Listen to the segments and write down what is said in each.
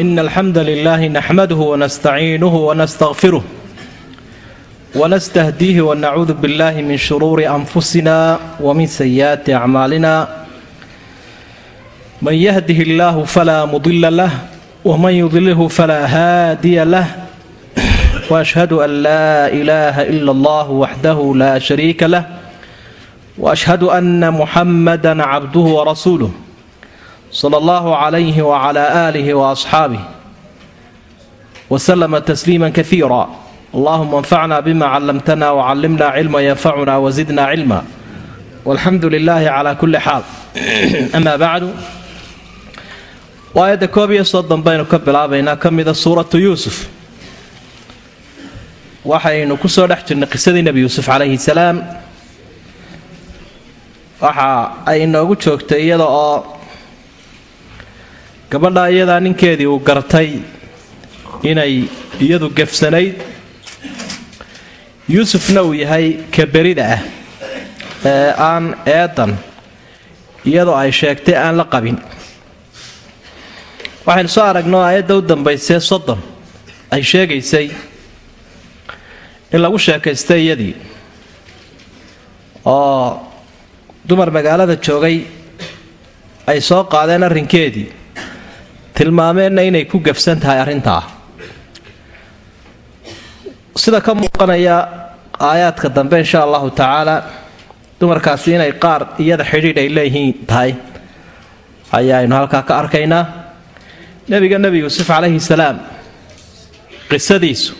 إن الحمد لله نحمده ونستعينه ونستغفره ونستهديه ونعوذ بالله من شرور أنفسنا ومن سيئات أعمالنا من يهده الله فلا مضل له ومن يضله فلا هادي له وأشهد أن لا إله إلا الله وحده لا شريك له وأشهد أن محمدا عبده ورسوله sala allahu calayhi wacalaa aalihi wa asxaabih waslama tasliima kaiira allahuma anfacna bima callamtana wacallimna cilma yanfacuna wasidna cilma walxamdu lilaahi calaa kulli xaal amaa bacdu aayadda koob iyo soddon baynu ka bilaabaynaa ka mida suuratu yuusuf waxaynu ku soo dhex jirnay qisadii nebi yuusuf calayhi salaam waxa ay inoogu joogtay iyada oo gabadha iyadaa ninkeedii uu gartay inay iyadu gefsanayd. Yuusufna uu yahay kaberida ah ee aan eedan iyadoo ay sheegtay aan la qabin. Waxaynu soo aragnoo aayadda u dambaysee soddon. Ay sheegaysay in lagu sheekaystay iyadii oo dumar magaalada joogay ay soo qaadeen arrinkeedii tilmaameenna inay ku gafsan tahay arrintaa. Sida ka muuqanaya aayaadka dambe insha allahu tacaala dumarkaasi inay qaar iyada xidhiidh ay leeyihiin tahay. Ayaaynu halkaa ka arkaynaa. Nebiga nebi yuusuf calayhi salaam qisadiisu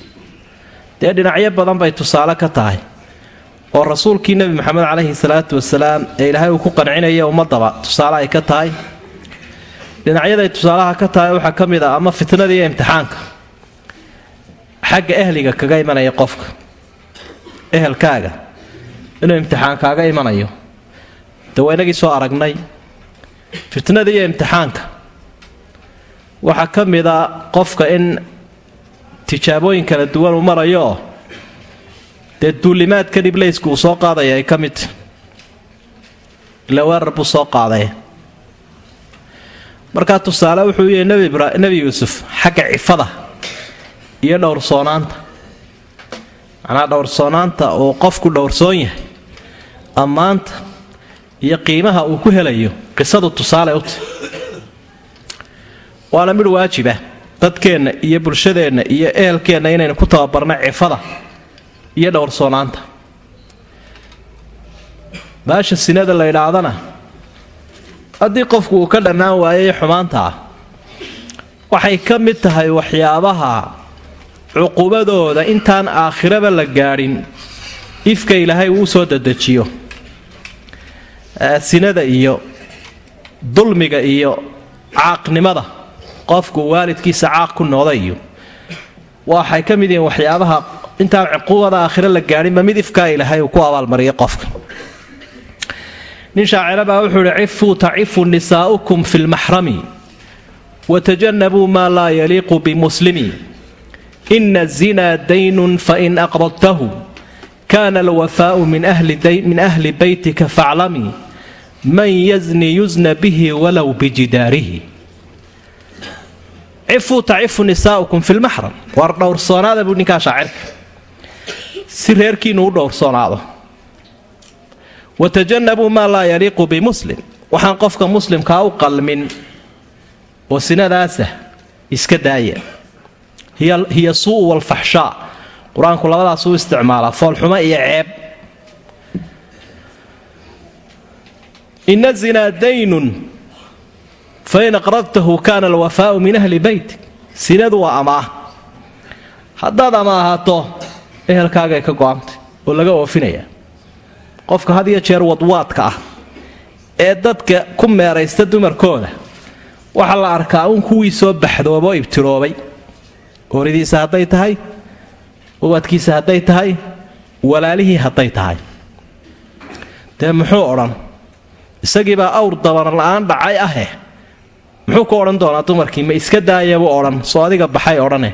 dee dhinacyo badan bay tusaale ka tahay oo rasuulkii nebi maxamed calayhi salaatu wasalaam ee ilaahay uu ku qancinaya ummadaba tusaale ay ka tahay dhinacyaday tusaalaha ka tahay waxaa ka mid ah ama fitnada iyo imtixaanka. Xagga ehliga kaga imanaya qofka. Ehelkaaga. Inuu imtixaan kaaga imanayo. De waa inagii soo aragnay. Fitnada iyo imtixaanka. Waxaa ka mid a qofka in tijaabooyin kala duwan uu marayo oo dee duulimaadkan ibliisku uu soo qaadaya ay ka midta ila weerar buu soo qaaday markaa tusaale wuxuu yahay nebi yuusuf xagga cifada iyo dhowrsoonaanta macnaa dhowrsoonaanta uu qofku dhowrsoon yahay. Ammaanta iyo qiimaha uu ku helayo qisadu tusaale u tahy waana midh waajiba. Dadkeenna iyo bulshadeenna iyo ehelkeenna inaynu ku tababarno cifada iyo dhowrsoonaanta baasha sinada la ydhaahdana haddii qofku uu ka dhannaan waayay xumaanta ah waxay ka mid tahay waxyaabaha cuqubadooda intaan aakhiraba la gaadhin ifka ilaahay uu soo dadejiyo sinada iyo dulmiga iyo caaqnimada qofku waalidkiisa caaq ku noqda iyo waxay ka mid yihiin waxyaabaha intaan cuquubada aakhiro la gaadhinba mid ifkaa ilaahay uu ku abaalmariyay qofka nin shaacira baa wuxuu ihi cifuu tacifu nisaa'ukum fi lmaxrami watajanabuu maa laa yaliiqu bimuslimi ina azinaa daynun fain aqradtahu kana alwafaau min ahli beytika faclamii man yazni yusna bihi walow bijidaarihi. Cifuu tacifu nisaa'ukum fi lmaxram war dhowrsoonaada buu ninkaa shaacirka si reerkiinu u dhowrsoonaado watajanabuu maa laa yaliiqu bimuslim waxaan qofka muslimkaa u qalmin oo sinadaasa iska daaya hiya suu walfaxshaa qur'aanku labadaas u isticmaalaa foolxumo iyo ceeb ina zinaa daynun fain aqradtahu kaana alwafaau min ahli beytik sinadu waa amaah haddaad amaahato ehelkaagay ka go-antay oo laga oofinayaa qofka had iyo jeer wadwaadka ah ee dadka ku meeraysta dumarkooda waxaa la arkaa uun kuwii soo baxdoobo ibtiroobay. Ooridiisa hadday tahay ubadkiisa hadday tahay walaalihii hadday tahay. Dee muxuu odhan? Isagiibaa awr dabaran la'aan dhacay ahe muxuu ku odhan doonaa dumarkii? Ma iska daayabuu odhan? Soo adiga baxay odhane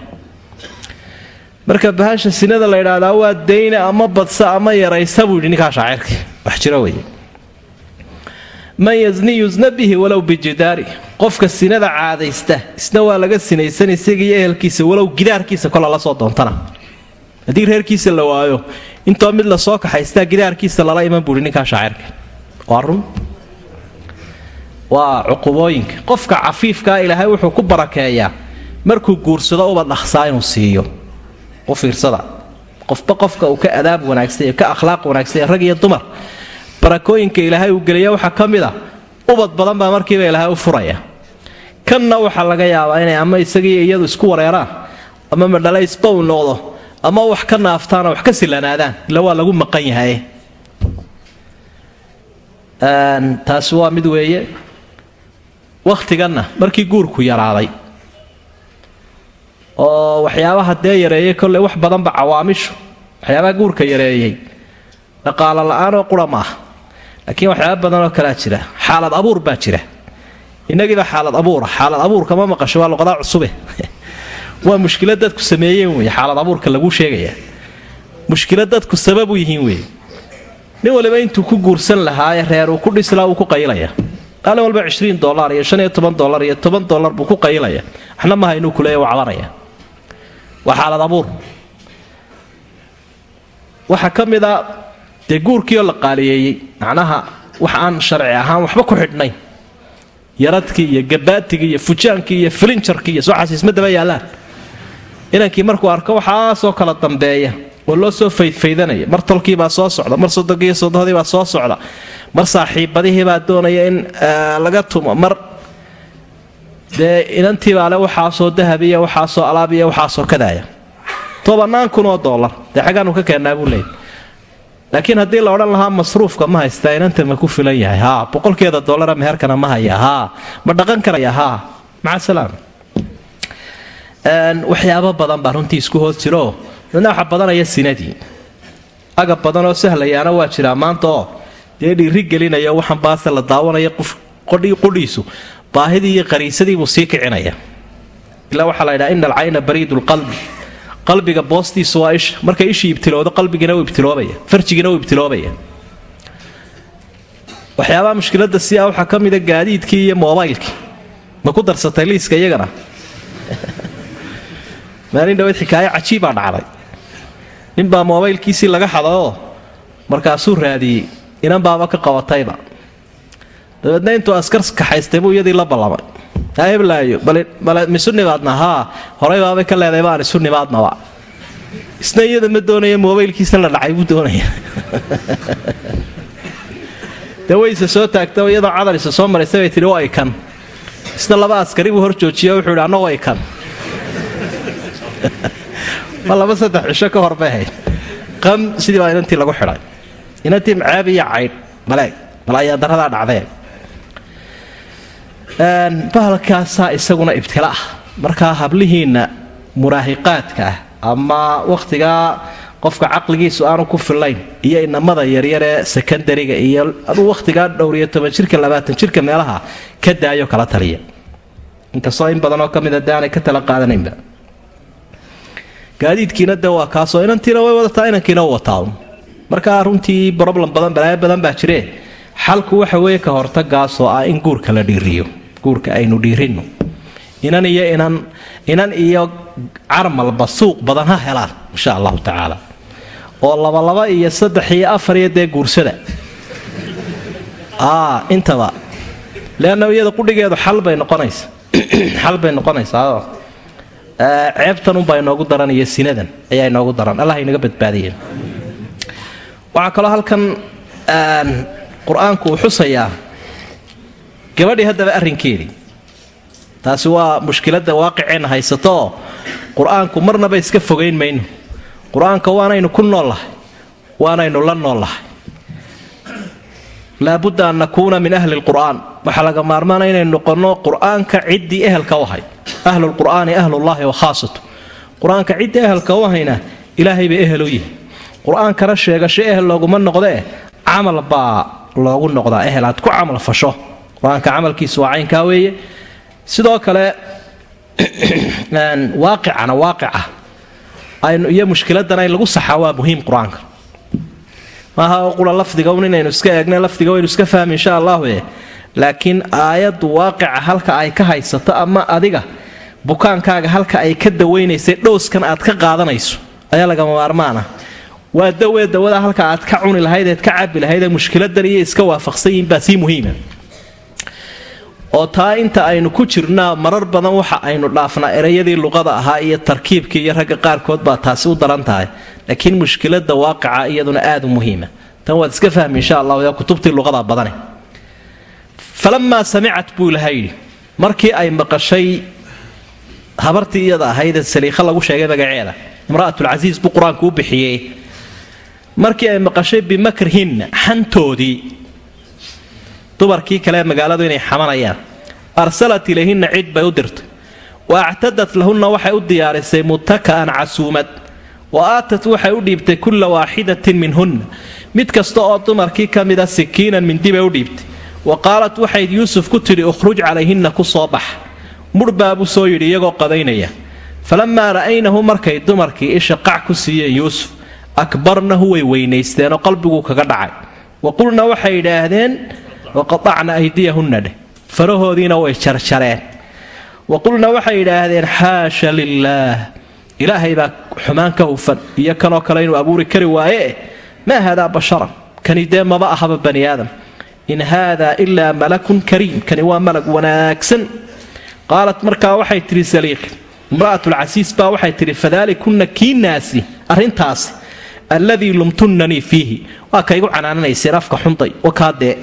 marka bahasha sinada la ydhaahdaa waa dayna ama badsa ama yaraysa buu yidhi ninkaa shaacirka. Wax jiro wey man yazni yusna bihi walow bijidaari. Qofka sinada caadaysta isna waa laga sinaysan isagiiyo ehelkiisa walow gidaarkiisa kola la soo doontana. Haddii reerkiisa la waayo intoo mid la soo kaxaystaa gidaarkiisa lala iman buui ninkaa shaacirka. Waa run. Waa cuqubooyinka. Qofka cafiifkaa ilaahay wuxuu ku barakeeyaa. Markuu guursado uba dhaqsaa inuu siiyo u fiirsada. Qofba qofka uu ka adaab wanaagsan ka akhlaaq wanaagsan rag iyo dumar. Barakooyinka ilaahay uu geliya waxaa ka mid a ubad badan baa markiiba ilaahay u furaya. Kanna waxaa laga yaabaa inay ama isagii iyadu isku wareeraan ama madhalaysba uu noqdo ama wax ka naaftaana wax ka silanaadaan. Ila waa lagu maqan yahay. Taasi waa mid weeye. Wakhtiganna markii guurku yaraaday oo waxyaabaha dee yareeyay wax badanba cawaamishu waxyaabaha guurka yareeyey dhaqaalo la'aanoo qura ma ah. Laakiin waxyaaba badanoo kalea jira. Xaalad abuur baa jira. Inagiiba xaalad abuura xaalad abuurka ma maqasho waa luqadaa cusube. Waa mushkilad dadku sameeyeen wey xaalad abuurka laguu sheegaya. Mushkilad dadku sababu yihiin wey nin waliba intuu ku guursan lahaaye reer uu ku dhislaa wuu ku qaylaya. Maalin walba cishriin dolar iyo shan iyo toban dolar iyo toban dolar buu ku qaylaya. Waxna maha inuu kuleeya waa cabanaya waa xaalad abuur waxaa ka mid a dee guurkiioo la qaaliyeeyey macnaha wax aan sharci ahaan waxba ku xidhnayn. Yaradkii iyo gabaatigii iyo fujaankii iyo filinjarkii iyo sooxaas isma daba yaallaan inankii markuu arko waxaasoo kala dambeeya oo loo soo faydfaydanaya mar tolkiibaa soo socda mar sodogiiyo sodohdiibaa soo socda mar saaxiibadihiibaa doonaya in laga tumo mar dee inantiibaale waxaasoo dahabiya waxaasoo alaabiya waxaasoo kadaaya. Tobannaan kun dee xaggaanu ka keennaa buu leeyay laakiin haddii la odhan lahaa masruufka ma haystaa inanta ma ku filan yahay. Haa boqolkeeda dollara meherkana ma haya. Haa ma dhaqan karaya. Haa maca salaam. Waxyaabo badan baa runtii isku hoos jiro. Midna waxa badanaya sinadii agab badanoo sahlayaana waa jiraa. Maanta oo dee dhiiri waxaan baase la daawanaya qudhiisu baahidii iyo qariisadiibuu sii kicinaya. Ilaa waxaa la ydhaha ina alcayna bariidu lqalbi qalbiga boostiisu waa isha markay ishii ibtiloodo qalbigina wuu ibtiloobaya farjigina wuu ibtiloobaya. Waxyaabaha mushkilada si ah waxaa ka mida gaadiidkii iyo moobaylkii. Ma ku darsatay liiska iyagana? Maalin dhaweyd xikaayo cajiibaa dhacday. Ninbaa moobaylkiisii laga xadaoo markaasuu raadiyey. Inan baaba ka qabatayba dabeedna intuu askar kaxaystay buu iyadii la ballamay heblaayo bale misu nimaadna haa. Horay baabay ka leedahay baan isu nimaadnaba isna iyada ma doonaya moobaylkiisa la dhacay buu doonaya. Dee soo taagta iyadoo cadalisa soo maraysa bay tihi way kan. Isna laba askari buu hor joojiyo wuxuu yidhi anna way kan. Ma laba saddex cisho ka hor bay ahayd. Qam sidii baa inantii lagu xidhay. Inantii macaab iyo caydh bal ayaa daradaa dhacdee bahalkaasaa isaguna ibtila ah. Markaa hablihiinna muraahiqaadka ah ama wakhtigaa qofka caqligiisu aanu ku fillayn iyo inamada yaryaree sekandariga iyo aduu wakhtigaa dhowriyo toban jirka labaatan jirka meelaha ka daayo kala taliya. Inkastoo in badanoo ka mida de aanay ka tala qaadanaynba. Gaadiidkiina de waa kaasoo inantiina way wadataa inankiina wataa. Markaa runtii broblam badan balaayo badan baa jiree. Xalku waxa weeye ka hortagaasoo ah in guurka la dhiiriyo guurka aynu dhiirino. Inan iyo inan inan iyo carmalba suuq badan ha helaan insha allahu tacaala. Oo labalaba iyo saddex iyo afar iyo dee guursada. Intaba. Leanna iyada qudhigeedu xal bay noqonaysa. Xal bay noqonaysaa ceebtanunbaa inoogu daran iyo sinadan ayaa inoogu daran. Allah inaga badbaadiya waxaa kaloo halkan qur'aanku uu xusayaa gabadhii haddaba arrinkeedii taasi waa mushkiladda waaqiceenna haysato. Qur'aanku marnaba iska fogayn mayno. Qur'aanka waanaynu ku noollahay waanaynu la noollahay laabudda an nakuuna min ahli lqur'aan waxaa laga maarmaana inaynu noqonno qur'aanka ciddii ehelka u ahay ahlulqur'aani ahlullaahi wa khaasatu. Qur'aanka ciddii ehelka u ahayna ilaahay bay ehel u yihi qur'aankana sheegasho ehel looguma noqdee? Camal baa loogu noqdaa ehel. Aad ku camal fasho qur'aanka camalkiisu waa caynkaa weeye. Sidoo kale waaqicana waaqica iyo mushkiladana in lagu saxaa waa muhiim qur'aanka. Maaha oo qura lafdiga un inaynu iska eegna lafdiga waynu iska fahmi insha allahu e laakiin aayaddu waaqica halka ay ka haysato ama adiga bukaankaaga halka ay ka dawaynaysay dhowskan aad ka qaadanayso ayaa lagama maarmaana waa dawee dawada halka aad ka cuni lahayd eed ka cabi lahayd ee mushkiladan iyo iska waafaqsan yihiin baa sii muhiima oo taa inta aynu ku jirnaa marar badan waxa aynu dhaafnaa erayadii luqada ahaa iyo tarkiibkii iyo ragga qaarkood baa taasi u daran tahay. Laakiin mushkilada waaqica iyaduna aada u muhiima. Tan waad iska fahmi insha allah kutubtii luqada badane falamaa samicat buu ilaha yidhi markii ay maqashay habartii iyada ahaydee saliikha lagu sheegay magaceeda imra'atulcasiis buu qur'aanku u bixiyey. Markii ay maqashay bimakrihinna xantoodii dumarkii kale magaaladu inay xamanayaan. Arsalat ilayhinna cid bay u dirtay. Wa actadat lahunna waxay u diyaarisay mutaka'an casuumad. Wa aatat waxay u dhiibtay kulla waaxidatin minhunna. Mid kasta oo dumarkii ka mida sikiinan mindi bay u dhiibtay. Wa qaalat waxay yuusuf ku tidhi ukhruj calayhinna ku soo bax. Mudh baabuu soo yidhi iyagoo qadaynaya. Falammaa ra'aynahu markay dumarkii isha qac ku siiyeen yuusuf akbarnahu way weynaysteenoo qalbiguu kaga dhacay. Wa qulna waxay yidhaahdeen waqatacna aydiyahunna dheh. Farahoodiina way jarjareen wa qulna waxay yidhaahdeen xaasha lilaah ilaahay baa xumaan ka hufan iyo kanoo kale inuu abuuri kari waaye maa haadaa basharan? Kani dee maba ahaba bani aadam. In haadaa ilaa malakun kariim. Kani waa malag wanaagsan. Qaalat markaa waxay tidhi saliiqi imra'atulcasiis baa waxay tidhi fadaalikunna kiinaasi arrintaasi alladii lumtunnanii fiihi. Waa kaygu canaananayseen afka xunday wakaadee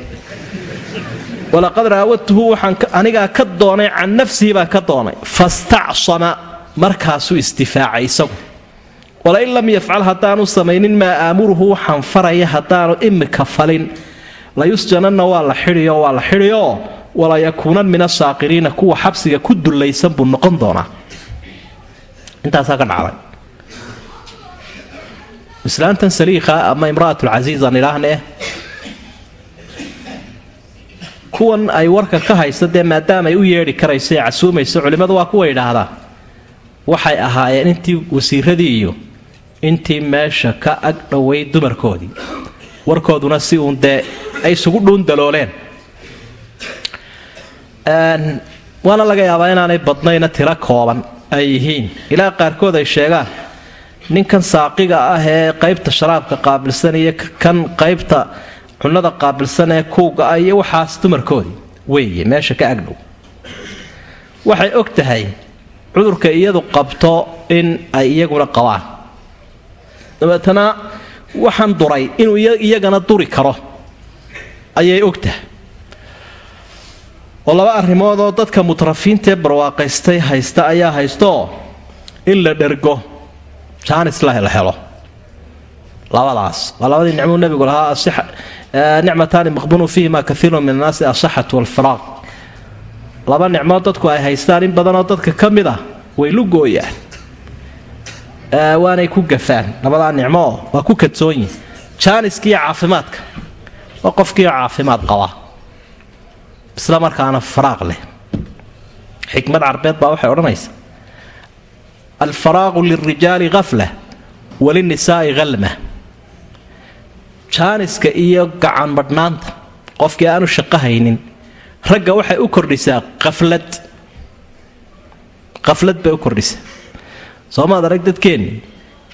walaqad raawadtuhu waxaan anigaa ka doonay can nafsihi baan ka doonay. Fastacsama markaasuu istifaacay isagu walain lam yafcal haddaanu samaynin maa aamuruhu waxaan faraya haddaanu imika falin. Layusjananna waa la xidhiyo waa la xidhiyo. Walayakuunan min asaaqiriina kuwa xabsiga ku dullaysan buu noqon doonaa. Intaasaa ka dhacday. Islaantan saliikha ama imra'atulcasiis aan kuwan ay warka ka haysta dee maadaama ay u yeedhi karayso ee casuumayso culimmadu waa kuwa idhaahdaa waxay ahaayeen intii wasiiradii iyo intii meesha ka ag dhoway dumarkoodii. Warkooduna si uun dee ay isugu dhuundalooleen waana laga yaabaa inaanay badnayna tiro kooban ay yihiin. Ilaa qaarkood ay sheegaan ninkan saaqiga ah ee qaybta sharaabka qaabilsan iyo kan qaybta cunada qaabilsan ee kuuga ah iyo waxaas dumarkoodii weeye meesha ka agdhow. Waxay og tahay cudurka iyadu qabto in ay iyaguna qabaan. Dabeetana waxaan duray inuu iyagana duri karo. Ayay og tahay. Oo laba arrimoodoo dadka mutrafiintaee barwaaqaystay haysta ayaa haystooo in la dhergo jaanis la helo labadaas. Waa labadii nicmuu nebigu lahaa nicmataani maqbunu fiihima kaiirun min annaasi asaxatu walfiraaq. Laba nicmood dadku ay haystaan in badanoo dadka ka mid ah way lugooyaan waanay ku gafaan. Labadaa nicmoo waa ku kadsoonyihin jaaniskiiyo caafimaadka. Waa qofkiio caafimaad qaba. Isla markaana faraaq leh. Xikmad carbeed baa waxay odhanaysa alfaraaqu lilrijaali hafla walinisaai halma jaaniska iyo gacan badhnaanta. Qofkii aanu shaqo haynin ragga waxay u kordhisaa qaflad. Qaflad bay u kordhisaa. Soomaad arag dadkeenni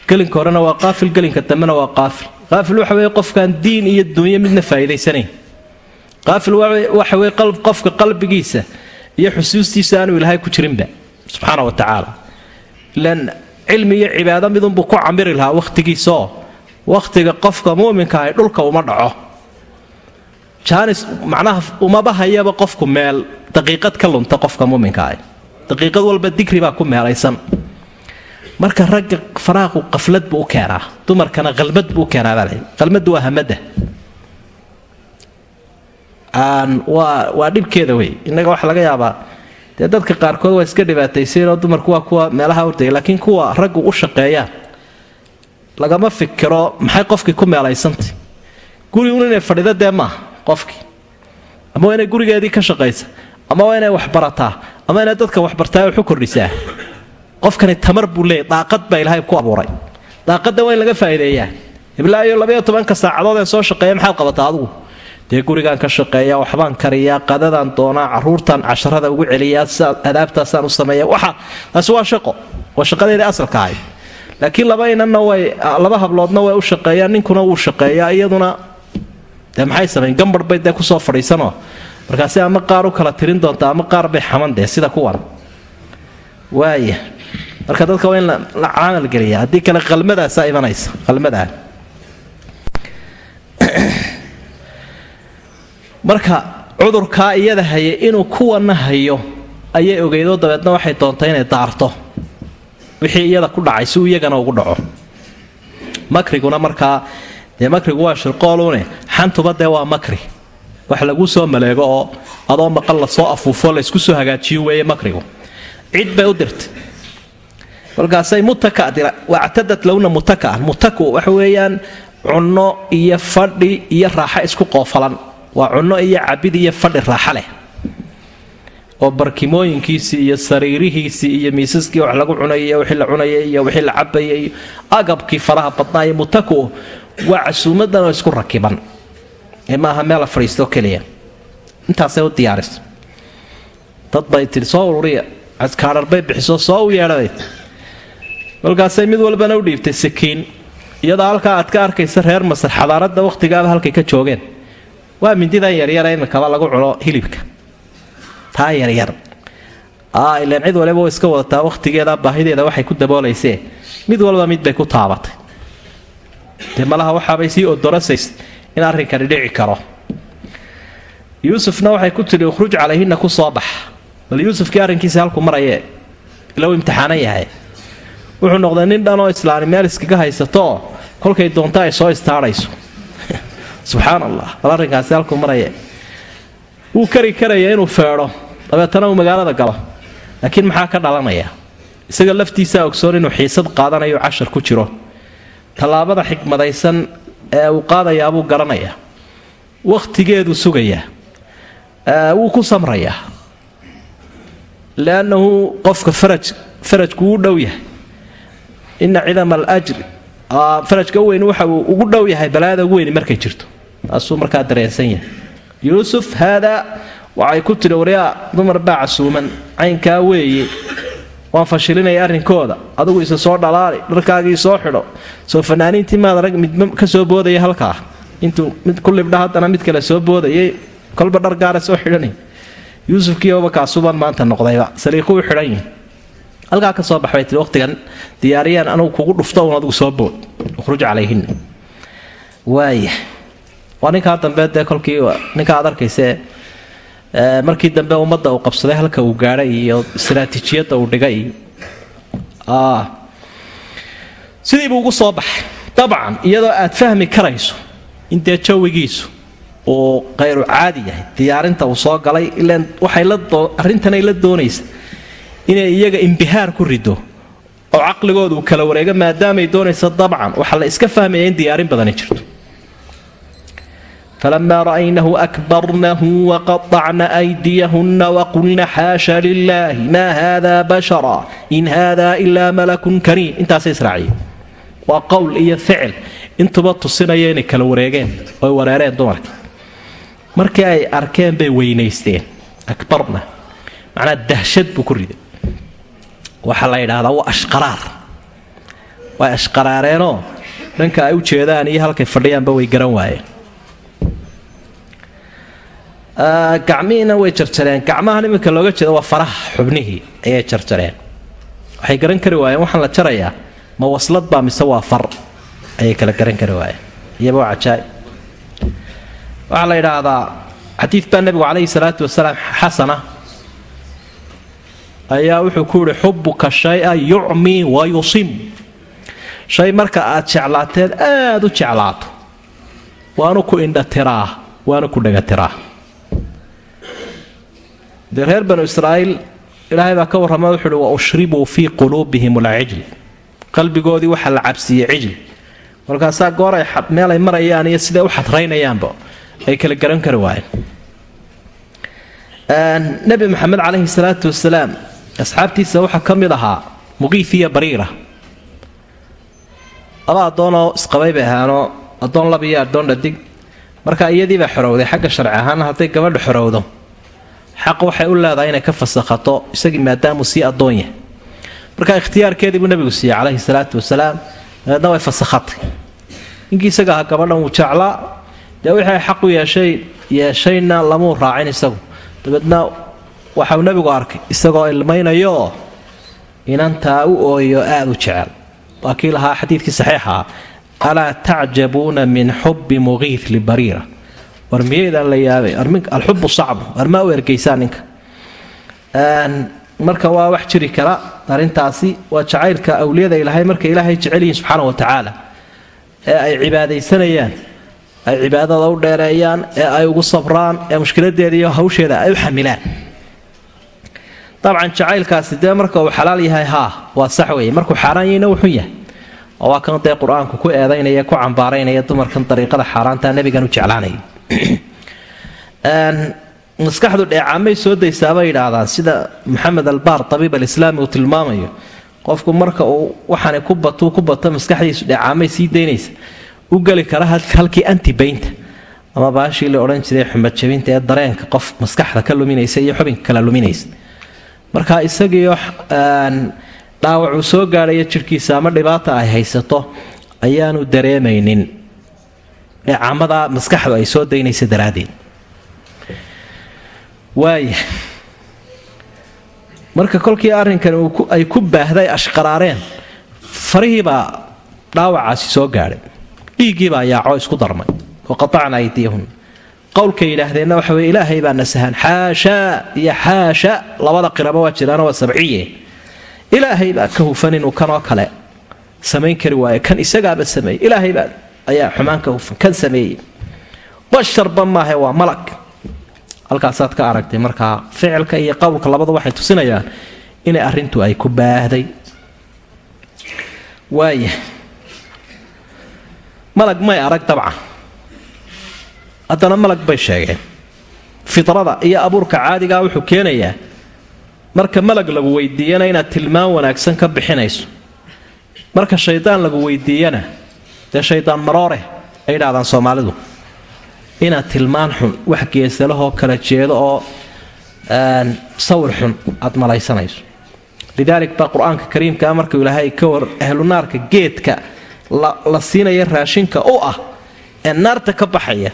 gelinka horena waa qaafil gelinka dambena waa qaafil. Qaafil waxa weye qofkaan diin iyo dunyo midna faa'iidaysanayn qaafil waxa weye qofka qalbigiisa iyo xusuustiisa aanu ilaahay ku jirinba. Subxaana wa tacaala. Ilan cilmi iyo cibaado midunbuu ku camiri lahaa wakhtigiisaoo wakhtiga qofka muuminka ahy dhulka uma dhaco. Jaanis macnaha umaba hayaba qofku meel daqiiqad ka lunta qofka muuminka ahy daqiiqad walba digri baa ku meelaysan. Marka ragga faraaqu qaflad buu u keenaa dumarkana qalmad buu u keenaa baa qalmaddu waa hamada. Waa waa dhibkeeda wey innaga waxaa laga yaabaa. Dee dadka qaarkood waa iska dhibaataysanoo dumarku waa kuwa meelaha ordaya laakiin kuwa raggu u shaqeeyaan lagama fikiro maxay qofkii ku meelaysantay gurigun inay fadhido dee maaha qofkii. Ama waa inay gurigeedii ka shaqaysa ama waa inay waxbarataa ama inay dadka waxbartaa waxu kordhisaa. Qofkani tamar buu leeyay daaqad baa ilaahay ku abuuray. Daaqadda waa in laga faa'iideeyaa. Iblaayo labaiyo tobanka saacadood ee soo shaqeeya maxaad qabataa adugu dee gurigaan ka shaqeeya waxbaan kariyaa qadadaan doonaa caruurtaan casharada ugu celiyaa adaabtaasaan u sameeya waxa taasi waa shaqo. Waa shaqadeedii asalka ahayd laakiin laba inanna way laba habloodna way u shaqeeyaan ninkuna wuu shaqeeyaa iyaduna. Dee maxay samayn gambar bay dee ku soo fadhiisanoo. Markaasi ama qaar u kala tirin doonta ama qaar bay xaman dee sida kuwan waaya marka dadka waa in la caamalgeliya haddii kale qalmadaasaa imanaysa qalmadaa. Marka cudurkaa iyada haye inuu kuwana hayo ayay ogeydoo dabeedna waxay doontay inay daarto wixii iyada ku dhacay si uu iyagana ugu dhaco. Makriguna markaa dee makrigu waa shirqoolune xantuba dee waa makri. Wax lagu soo maleego oo adoo maqal la soo afuufo laysku soo hagaajiyo weeye makrigu. Cid bay u dirtay. Kolkaasay mutaka wactadad lowna mutakaan mutaku waxa weeyaan cunno iyo fadhi iyo raaxo isku qoofalan. Waa cunno iyo cabid iyo fadhi raaxa leh oo barkimooyinkiisii iyo sariirihiisii iyo miisaskii wax lagu cunayay iyo wixii la cunayay iyo wixii la cabayay iyo agabkii faraha badnaa iyo mutaku waa casuumadan oo isku rakiban. Ee maaha meel fadhiisto keliya. Intaasay u diyaarisa dad bay tidhi soo ururiya. Caskaadhar bay bixiso soo u yeedhabay kolkaasay mid walbana u dhiibtay sakiin iyadoo halkaa aad ka arkaysa reer masar xadaaradda wakhtigaaba halkay ka joogeen. Waa mindidan yaryara imikaba lagu cuno hilibka taa yaryar ilaan cid waliba iska wadataa wakhtigeeda baahideeda waxay ku daboolayse mid walba mid bay ku taabatay. Dee malaha waxaabay sii odorasays in arrinkani dhici karo. Yuusufna waxay ku tidhi ukhruj calayhina ku soo bax. Bal yuusufkii arrinkiisa halku marayee ilow imtixaanan yahay. Wuxuu noqday nin dhanoo islaani meel iskaga haysatooo kolkay doonto ay soo istaadhayso subxaan allah bal arrinkaasi halkuu maraya wuu kari karaya inuu feedho. Dabeetana uu magaalada galo laakiin maxaa ka dhalanaya? Isaga laftiisaa ogsoon inuu xiisad qaadanayo cashar ku jiro. Tallaabada xikmadaysan ee uu qaadayaabuu garanayaa wakhtigeeduu sugayaa wuu ku samrayaa liannahu qofka faraj farajku uu dhow yahay. Ina cidama alajri farajka u weyn waxa uu ugu dhow yahay balaada ugu weyni markay jirto. Taasuu markaa dareensan yahay yuusuf haadaa waxay ku tidhi waryaa dumar baa casuuman. Caynkaa weeye waan fashilinaya arrinkooda. Adigu isa soo dhalaali dharkaagii soo xidho. Soo fanaaniintii maad arag midba ka soo boodaya halkaa. Intuu mid ku libdha haddana mid kale soo boodayay. Kolba dhar gaara soo xidhanay yuusufkiiba kaasubaan maanta noqdayba. Saliiquu xidhan yihi halkaa ka soo baxbay tii waqtigan diyaariyaan anugu kugu dhufto un adigu soo bood. Ukhruj calayhin. Waaya waa ninkaa dambe dee kolkii ninkaa ad arkayse markii dambe ummadda uu qabsaday halka uu gaadhay iyo istaraatiijiyadda uu dhigay. Sidiibuu ugu soo baxay. Dabcan iyadoo aad fahmi karayso in dee jawigiisu uu khayru caadi yahay diyaarinta uu soo galay ilaan waxay la arrintanay la doonaysa inay iyaga imbihaar ku rido oo caqligooda uu kala wareego maadaamay doonaysa dabcan. Waxaa la iska fahmaya in diyaarin badani jirto falamaa ra'aynahu akbarnahu waqatacna aydiyahunna waqulna xaasha lilaahi maa haada bashara in haada ilaa malakun kariim intaasay israaciyeen waa qowl iyo ficil intuba tusinaya inay kala wareegeen oy wareereen dumarka markii ay arkeen bay weynaysteen akbarna macnaa dahshad buu ku riday waxaa la yidhaahdaa waa ashqaraar way ashqaraareenoo dhanka ay u iyo halkay fadhiyaanba way garan waayeen gacmihiina way jarjareen. Gacmahan iminka looga jeeda waa faraha xubnihii ayay jarjareen. Waxay garan kari waayeen waxaan la jarayaa. Ma waslad baa mise waa far? ayay kala garan kari waayeen. Iyaba waa cajaa'ib waxaa la yidhaahdaa xadiid baa nebigu calayhi salaatu wasalaam xasana ayaa wuxuu ku yihi xubuka shaya yucmi wa yusim. Shay marka aad jeclaateed aada u jeclaato. Waanu ku indhatiraa waanu ku dhegatiraa dee reer banu israa'iil ilaahay baa ka warrama wuxuu uhi wa ushribuu fii quluubihim alcijl qalbigoodii waxaa la cabsiiyey cijl markaasaa goor ay meel ay marayaan iyo siday u xadraynayaanba ay kala garan kari waayeen. Nebi maxamed calayhi salaatu wasalaam asxaabtiisa waxaa ka mid ahaa muqiif iyo bariira. Laba addoonoo isqabay bay ahaanoo addoon lab iyo addoon dhadig. Marka iyadiibaa xorowday xagga sharci ahaana hadday gabadha xorowdo xaq waxay u leedahay inay ka fasakhato isagii maadaamuu sii addoon yahay. Marka ikhtiyaarkeedii buu nabigu siiyey calayhi salaatu wasalaam. Dabeedna way fasakhatay ninkii isaga aha gabadhan wuu jeclaa. Dee wixii ay xaq u yeeshay yeeshayna lamuu raacin isagu. Dabeedna waxau nebigu arkay isagoo ilmaynayooo inantaa u ooyo aada u jecel. Waa kii lahaa xadiidkii saxiixa alaa tacjabuuna min xubbi muqiid libariira war miyaydaan la yaabay? Alxubu sacbu war maa u ergaysaa ninka? Marka waa wax jiri kara arrintaasi waa jacaylka awliyada ilaahay markay ilaahay jecel yihiin subxaana wa ee ay cibaadaysanayaan ay cibaadada u dheereeyaan ee ay ugu sabraan ee mushkiladeeda iyo hawsheeda ay u xamilaan. Dabcan jacaylkaasi dee marka uu xalaal yahay haa waa sax weeye. Markuu xaaraan yahayna wuxun yahay. Waa kan dee qur'aanku ku eedaynaya ku cambaaraynaya dumarkan dariiqada xaaraanta nabigan u jeclaanaya maskaxdu dheecaamay soo daysaabay yidhaahdaan sida maxamed albaar tabiib alislaami uu tilmaamayo. Qofku marka uu waxaana ku batuu ku bato maskaxdiisu dheecaamay sii daynaysa. U geli kara halkii antibaynta. Ama baashii la odhan jiray xumad jabinta ee dareenka qof maskaxda ka luminaysa iyo xubinka kala luminaysa. Marka isagiio dhaawacuu soo gaadhaya jidhkiisa ama dhibaata ay haysato ayaanu dareemaynin dheecaamada maskaxdu ay soo daynaysa daraaddeed. Waaya marka kolkii arrinkan ay ku baahday ashqaraareen farihiibaa dhaawacaasi soo gaadhay. Dhiiggiibaa yaaco isku darmay wa qatacna aydiyahun qowlkay yidhaahdeenna waxa weye ilaahay baa nasahan. Xaashaa iyo xaasha labada qiraba waa jiraano waa sabciye. Ilaahay baa ka hufan inuu kanoo kale samayn kari waayo kan isagaaba sameeyey ilaahay baa ayaa xumaan ka hufan kan sameeyey. Basharba maahe waa malag halkaasaad ka aragtay markaa ficilka iyo qowlka labada waxay tusinayaan inay arrintu ay ku baahday. Waaya malag may arag dabcan haddana malag bay sheegeen. Fidrada iyo abuurka caadigaa wuxuu keenayaa marka malag lagu weydiiyana inaad tilmaan wanaagsan ka bixinayso. Marka shaydaan lagu weydiiyana dee shaydaan maroore ay idhahdaan soomaalidu. Inaad tilmaan xun wax geesalahoo kala jeedo oo sawir xun aad malaysanayso lidaalik baa qur'aanka kariimkaa markuu ilaahay ka war ahlunaarka geedka la siinaya raashinka u ah ee naarta ka baxaya.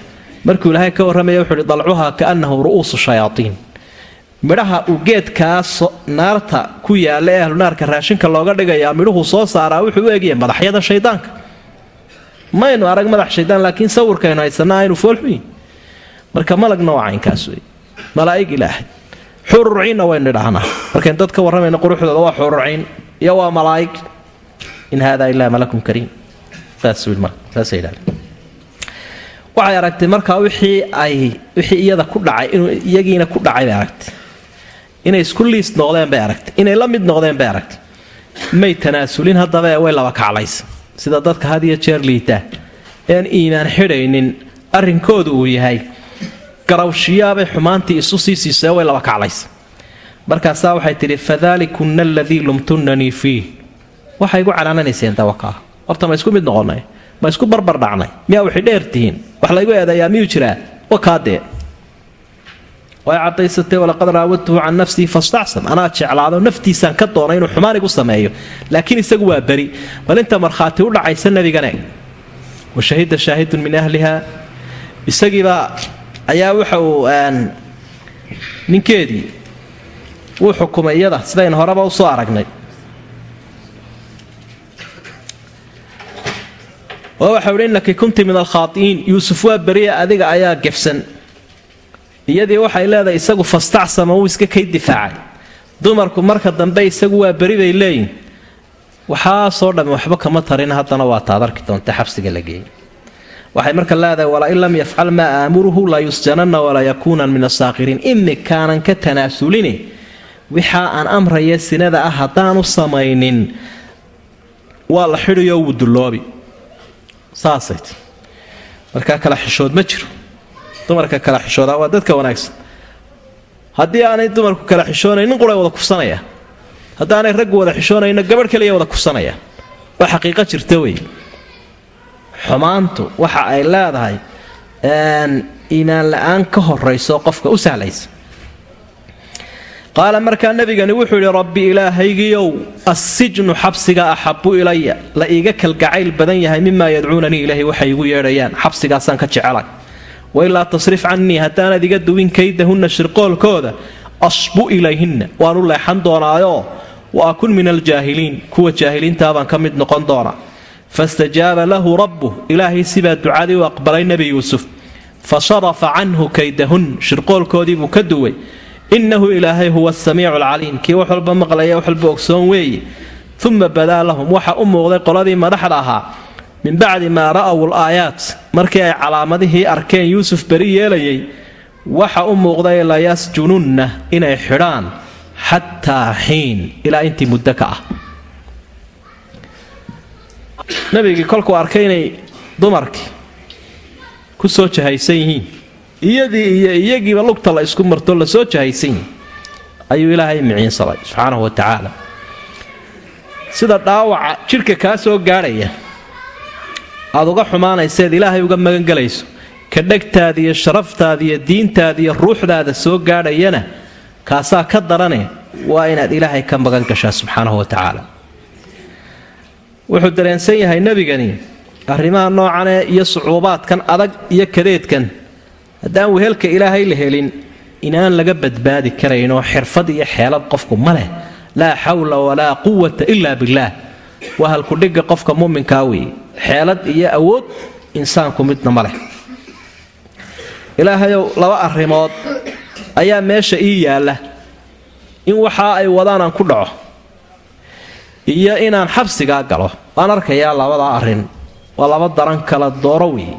Markuu ilaahay ka warramaya wuxuu uhi dalcuhaa kaannahu ru'uusu shayaatiin. Midhaha uu geedkaas naarta ku yaalla ee ahlunaarka raashinka looga dhigayaa midhuhu soo saaraa wuxuu u egyahay madaxyada shaydaanka maynu arag madax shaydaan laakiin sawirkaynu haysanaa aynu foolxuyin marka malagna waa caynkaas wey. Malaa'ig ilaahay. Xururciinna waynu idhahnaa markayn dad ka warramayno quruxdooda waa xururciin iyo waa malaa'ig. In haadaa ilaa malakun kariim. Waxay aragtay markaa wixii ay wixii iyada ku dhacay inuu iyagiina ku dhacay bay aragtay. Inay isku liis noqdeen bay aragtay. Inay la mid noqdeen bay aragtay. May tanaasulin haddaba way laba kaclaysa sida dadka had iyo jeer liitaa ean iimaan xidhaynin arrinkoodu uu yahay garawshiyaabay xumaantii isu sii siisee way laba kaclaysa markaasaa waxay tidhi fadalikunna aladii lumtunnanii fiih. Waxay igu canaananayseen dawakaa horta ma isku mid noqonnay ma isku barbar dhacnay. Miyaa waxay dheer tihiin? Wax laygu eedayaa miyuu jiraa? Wakaadee way cadaysatay walaqad raawadtuhu can nafsii fastacsam. Anaa jeclaado naftiisaan ka doonay inuu xumaan igu sameeyo. Laakiin isagu waa beri. Bal inta markhaati u dhacaysa nabigane wa shahida shaahidun min ahliha. Isagiibaa ayaa waxa uu ninkeedii wuu xukumay iyada sidaynu horeba u soo aragnay. Oo waxau hi innaki kunti min alkhaai'iin ayaa iyadii waxay leedahay isagu fastacsama wuu iska kay difaacay. Dumarku marka dambe isagu waa beri bay leeyihiin waxaasoo dhamme waxba kama tarin haddana waa taad arki doonta xabsiga la geeyey waxay marka leedahay walain lam yafcal maa aamuruhu la yusjananna wala yakuunan min asaakiriin imikaanan ka tanaasulini wixaa aan amraya sinada ah haddaanu samaynin waa la xidhiyo wuu dulloobi. Saasayt markaa kala xishood ma jiro dumarka kala xishoodaa waa dadka wanaagsan. Haddii aanay dumarku kala xishoonayn nin quray wada kufsanaya. Haddaanay raggu wada xishoonayno gabadh kaliya wada kufsanaya. Waa xaqiiqo jirta wey xumaantu waxa ay leedahay iimaan la'aan ka horayso qofka u sahlaysa qaala markaa nabigani wuxuu yidhi rabbi ilaahaygiiow assijnu xabsiga axabu ilaya la iiga kalgacayl badan yahay mimaa yadcuunanii ilaahi waxay igu yeedhayaan. Xabsigaasaan ka jecelay wailaa tasrif cannii haddaanad iga duwin kaydahunna shirqoolkooda asbu ilayhinna. Waanu leexan doonaayoo wa akun min aljaahiliin. Kuwa jaahiliintaabaan ka mid noqon doona fastajaaba lahu rabbuh ilaahay sibaa ducadii u aqbalay nebi yuusuf. Fa sharafa canhu kaydahun. Shirqoolkoodiibuu ka duway. Innahu ilaahay huwa asamiicu alcaliim kii wax walba maqlaya wax walba ogsoon weeye uma badaa lahum. Waxa u muuqday qoladii madaxda ahaa min bacdi maa ra'aw alaayaat. Markii ay calaamadihii arkeen yuusuf beri yeelayay waxa u muuqday layasjununna inay xidhaan xataa xiin ilaa intii muddo ka ah. Nabigii kolkuu arkay inay dumarkii ku soo jahaysan yihiin. Iyadii iyo iyagiiba lugta la isku marto la soo jahaysan yihiin ayuu ilaahay miciinsaday subxaanahu wa tacaala sida dhaawaca jidhka kaa soo gaadhaya aada uga xumaanayseed ilaahay uga magangelayso ka dhegtaada iyo sharaftaada iyo diintaada iyo ruuxdaada soo gaadhayana kaasaa ka darane waa inaad ilaahay ka magan gashaa subxaanahu wa tacaala. Wuxuu dareensan yahay nebigani arrimaha noocanee iyo sucuubaadkan adag iyo kadeedkan. Haddaan wehelka ilaahay la helin inaan laga badbaadi karaynoo xirfad iyo xeelad qofku ma leh. Laa xawla walaa quwata ilaa billaah waa halkudhigga qofka muminkaa weeye xeelad iyo awood insaanku midna ma leh. Ilaahayow laba arrimood ayaa meesha ii yaalla. In waxaa ay wadaan aan ku dhaco iyo inaan xabsigaa galo. Waan arkayaa labadaa arrin. Waa laba daran kala dooro weeye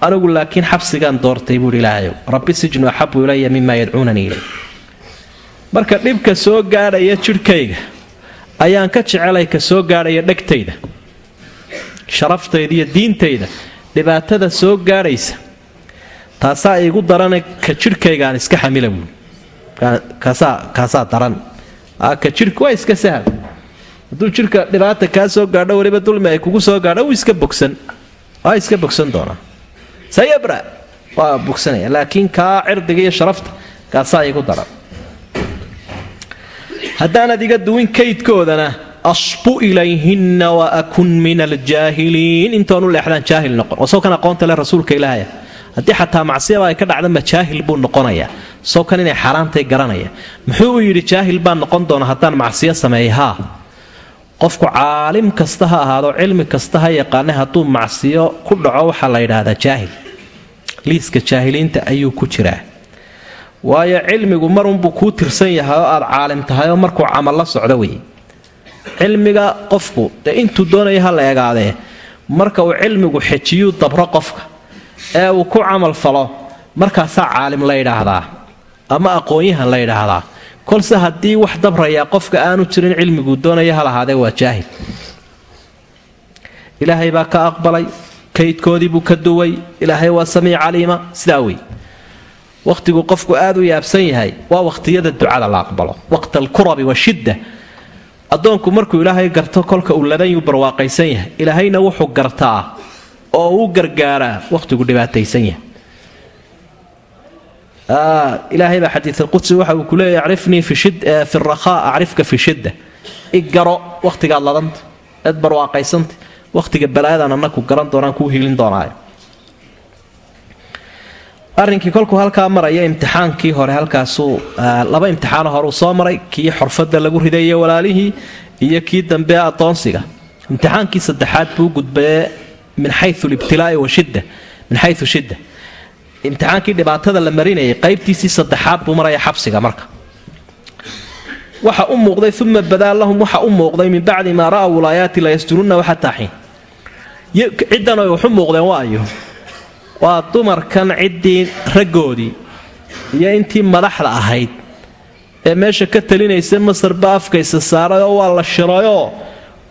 anigu laakiin xabsigaan doortay buuhi ilaahayow. Rabbi sijnu axabu ilaya mimaa yadcuunanii ilay marka dhibka soo gaadhaya jidhkayga ayaan ka jecelay ka soo gaadhaya dhegtayda sharaftayda iyo diintayda. Dhibaatada soo gaadhaysa taasaa iigu darane ka jidhkaygaan iska xamila buui kaasaa daran. Ka jidhka waa iska sahal. Hadduu jidhka dhibaata kaa soo gaadho weliba dulmi ay kugu soo gaadho wuu iska bogsan. Waa iska bogsan doonaa. Sayabra waa bogsanaya. Laakiin kaa cirdiga iyo sharafta kaasaa iigu daran. Haddaanad iga duwin kaydkoodana asbu ilayhinna wa akun min aljaahiliin intoonu leexdaan jaahil noqon waa soo kan aqoonta leh rasuulka ilaahaya haddii xataa macsiyaba ay ka dhacda ma jaahil buu noqonayaa soo inay xaaraantay garanaya muxuu u yidhi jaahil baan noqon doona haddaan macsiyo sameeya haa qofku caalim kasta ha ahaado cilmi kasta ha yaqaane hadduu macsiyo ku dhaco waxaa la yidhaahdaa jaahil liiska jaahiliinta ayuu ku jiraa waayo cilmigu marunbuu kuu tirsan yahay oo aad caalim tahay oo markuu camal la socdo wey cilmiga qofku dee intuu doonaya ha la egaadee marka uu cilmigu xejiyuu dabro qofka ee uu ku camal falo markaasaa caalim la yidhaahdaa ama aqoon-yahan la yidhaahdaa. Kolse haddii wax dabrayaa qofka aanu jirin cilmiguu doonaya ha lahaadee waa jaahil. Ilaahay baa ka aqbalay kaydkoodiibuu ka duway ilaahay waa samiic caliima sidaa wey wakhtigu qofku aad u yaabsan yahay waa wakhtiyada ducada la aqbalo. Waqta alkurabi washidda addoonku markuu ilaahay garto kolka uu ladanyuu barwaaqaysan yahay. Ilaahayna wuxuu gartaa oo uu gargaaraa wakhtigu dhibaataysan yahay. Ilaahay baa xadiisulqudsi waxa uu ku leeyahy acrifnii fi rakhaa acrifka fi shidda. Igaro wakhtigaad ladanta eed barwaaqaysanta wakhtiga balaayadan annaku garan doonaan kuu hiilin doonaayo arrinkii kolkuu halkaa maraya imtixaankii hore halkaasuu laba imtixaano horeu soo maray kii xorfadda lagu ridaye walaalihii iyo kii dambe adoonsiga imtixaankii saddexaad buu gudbaye min xayu libtilaa'i washidda min xayu shidda. Imtixaankii dhibaatada la marinayay qaybtiisii saddexaad buu maraya xabsiga marka. Waxa u muuqday uma badaa lahum waxa u muuqday min bacdi maa ra'aw laayaati layasjununna waxataa xiin ciddan ay muuqdeen waayo waa dumarkan ciddii raggoodii iyo intii madaxda ahayd ee meesha ka talinaysa masarba afkaysa saaray oo waa la shirayoo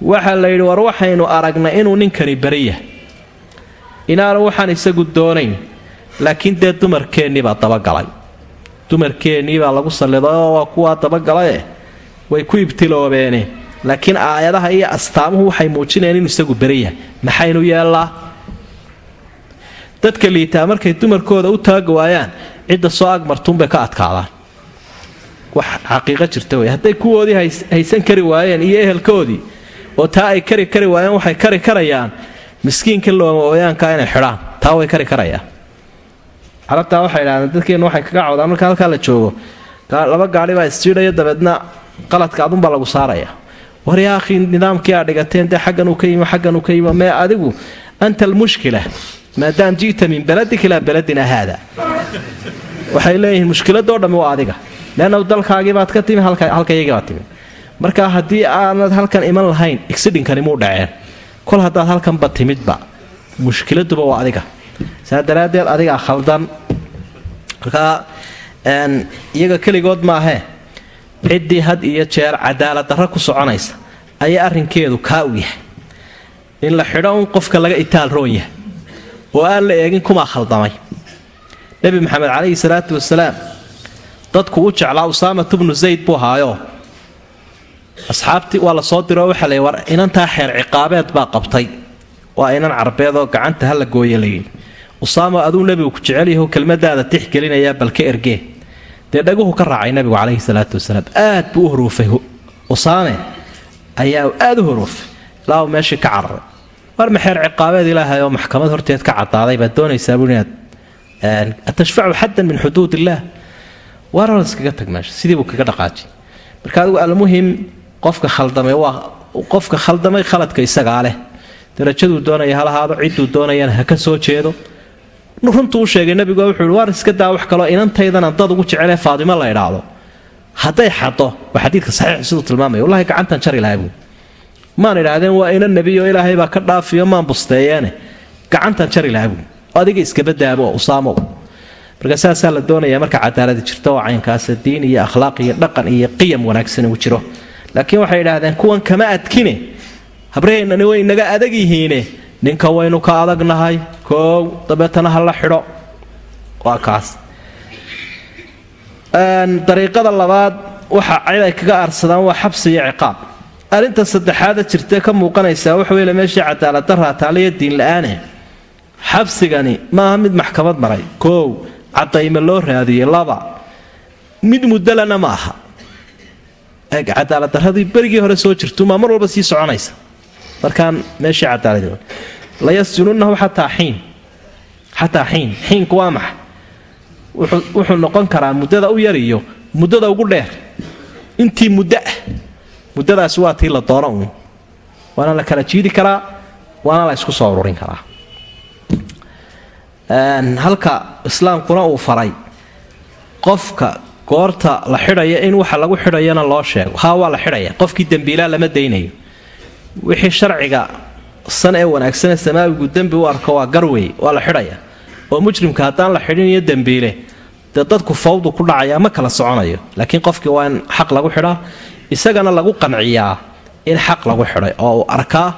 waxaa la yidhi war waxaynu aragnay inuu ninkani beriya inaanu waxaan isagu doonayn laakiin dee dumarkeenniibaa dabagalay. Dumarkeenniibaa lagu salliday oo waa kuwaa dabagalaye way ku ibtiloobeene. Laakiin aayadaha iyo astaamuhu waxay muujinayaan inuu isagu beriyahay maxaynu yeellaa dadka liitaa markay dumarkooda u taaga waayaan cidda soo agmartuunbay ka adkaadaan. Wax xaqiiqo jirta wey hadday kuwoodii haysan kari waayeen iyo ehelkoodii oo taa ay kari kari waayeen waxay kari karayaan. Miskiinka loomooyaanka inay xidhaan taa way kari karayaan. Carabtaa waxay idhahdeen dadkeennu waxay kaga cawdaan marka halkaa la joogo. Laba gaari baa isjiidhaya dabeedna qaladka adunbaa lagu saaraya. War yaa akhi nidaamkii aa dhigateen dee xaggan uu ka yimi xaggan uu ka yimi mee adigu anta almushkila maadaam ji'ta min beladik ilaa beladina haada. Waxay leeyihiin mushkiladoo dhammi waa adiga. Leanna dalkaagiibaad ka timi halkayagiibaad timi. Marka haddii aanad halkan iman lahayn igsidhinkani muu dhaceen kol haddaad halkanba timidba mushkiladuba waa adiga. Saa daraaddeed adigaa khaldan. Markaa iyaga keligood maahee ciddii had iyo jeer cadaalad darro ku soconaysa ayaa arrinkeedu kaa u yahay. In la xidho un qofka laga itaal roon yahay oo aan la eegin kumaa khaldamay. Nebi maxamed calayhi salaatu wasalaam dadku u jeclaa usaamatu bnu zayd buu ahaayo asxaabtii waa la soo diroo waxaa la war inantaa xeer ciqaabeed baa qabtay. Waa inan carbeedoo gacanta ha la gooya layidhi usaamo aduu nebigu ku jecelyaho kelmadaada tixgelinayaa balka ergee. Dee dhaguhu ka raacay nebigu calayhi salaatu wasalaam aad buu u huruufay. Usaame ayaa aad u huruufay. Ilaa uu meeshii ka cararay war maxeer ciqaabeed ilaahay oo maxkamad horteed ka cadaaday baad doonaysaa buu inaad atashfacu xaddan min xuduud illaah waara iskaga tag meesha sidii buu kaga dhaqaajiy marka adigu almuhim qofka khaldamay waa qofka khaldamay khaladka isagaa leh. Darajaduu doonaya halahaado cidduu doonayana ha ka soo jeedo. Runtuu u sheegay nebigu wuxuu ihi waar iska daa wax kaloo inantaydana dad ugu jecelee faadimo la idhaahdo. Hadday xado waa xadiidka saxiix siduu tilmaamaya. Wallahi gacantan jari lahaa buu maan idhaahdeen waa ina nebiyo ilaahay baa ka dhaafiyo maan busteeyeene gacantan jari lahaa adiga iskabadaabo usaamow marka saasaa la doonaya marka cadaaladi jirto oo caynkaasa diin iyo akhlaaq iyo dhaqan iyo qiyam wanaagsan uu jiro. Laakiin waxay idhaahdeen kuwan kama adkine. Habreheennani way naga adag yihiine. Ninka waynu ka adagnahay koow dabeetana ha la xidho. Waa kaas. Dariiqada labaad waxa cid ay kaga aarsadaan waa xabsi iyo ciqaab arrinta saddexaada jirtee ka muuqanaysaa waxa weyle meeshii cadaaladdaraa taaliyo diin la'aane xabsigani maaha mid maxkamad maray. Koow cadayme loo raadiyey laba. Mid muddalana ma aha. Cadaaladdaradii berigii hore soo jirtumaa mar walba sii soconaysa. Markaan meeshii cadaalad layasjununahu xataa xiin. Xataa xiin. Xiinku waa maxa. Wuxuu noqon karaa muddada u yar iyo muddada ugu dheer. Intii muddo ah muddadaasi waa tii la doono uun waana la kala jiidi karaa waana la isku soo ururin karaa. Halka islaamkuna uu faray qofka goorta la xidhaya in waxa lagu xidhayana loo sheego. Haa waa la xidhaya. Qofkii dembiilaa lama daynayo. Wixii sharciga san ee wanaagsanee samaawigu dembi u arko waa garwey waa la xidhaya. Oo mujrimka haddaan la xidhin iyo dembiile dee dadku fawdu ku dhacaya ma kala soconayo. Laakiin qofkii waa in xaq lagu xidhaa isagana lagu qanciyaa in xaq lagu xidhay oo uu arkaa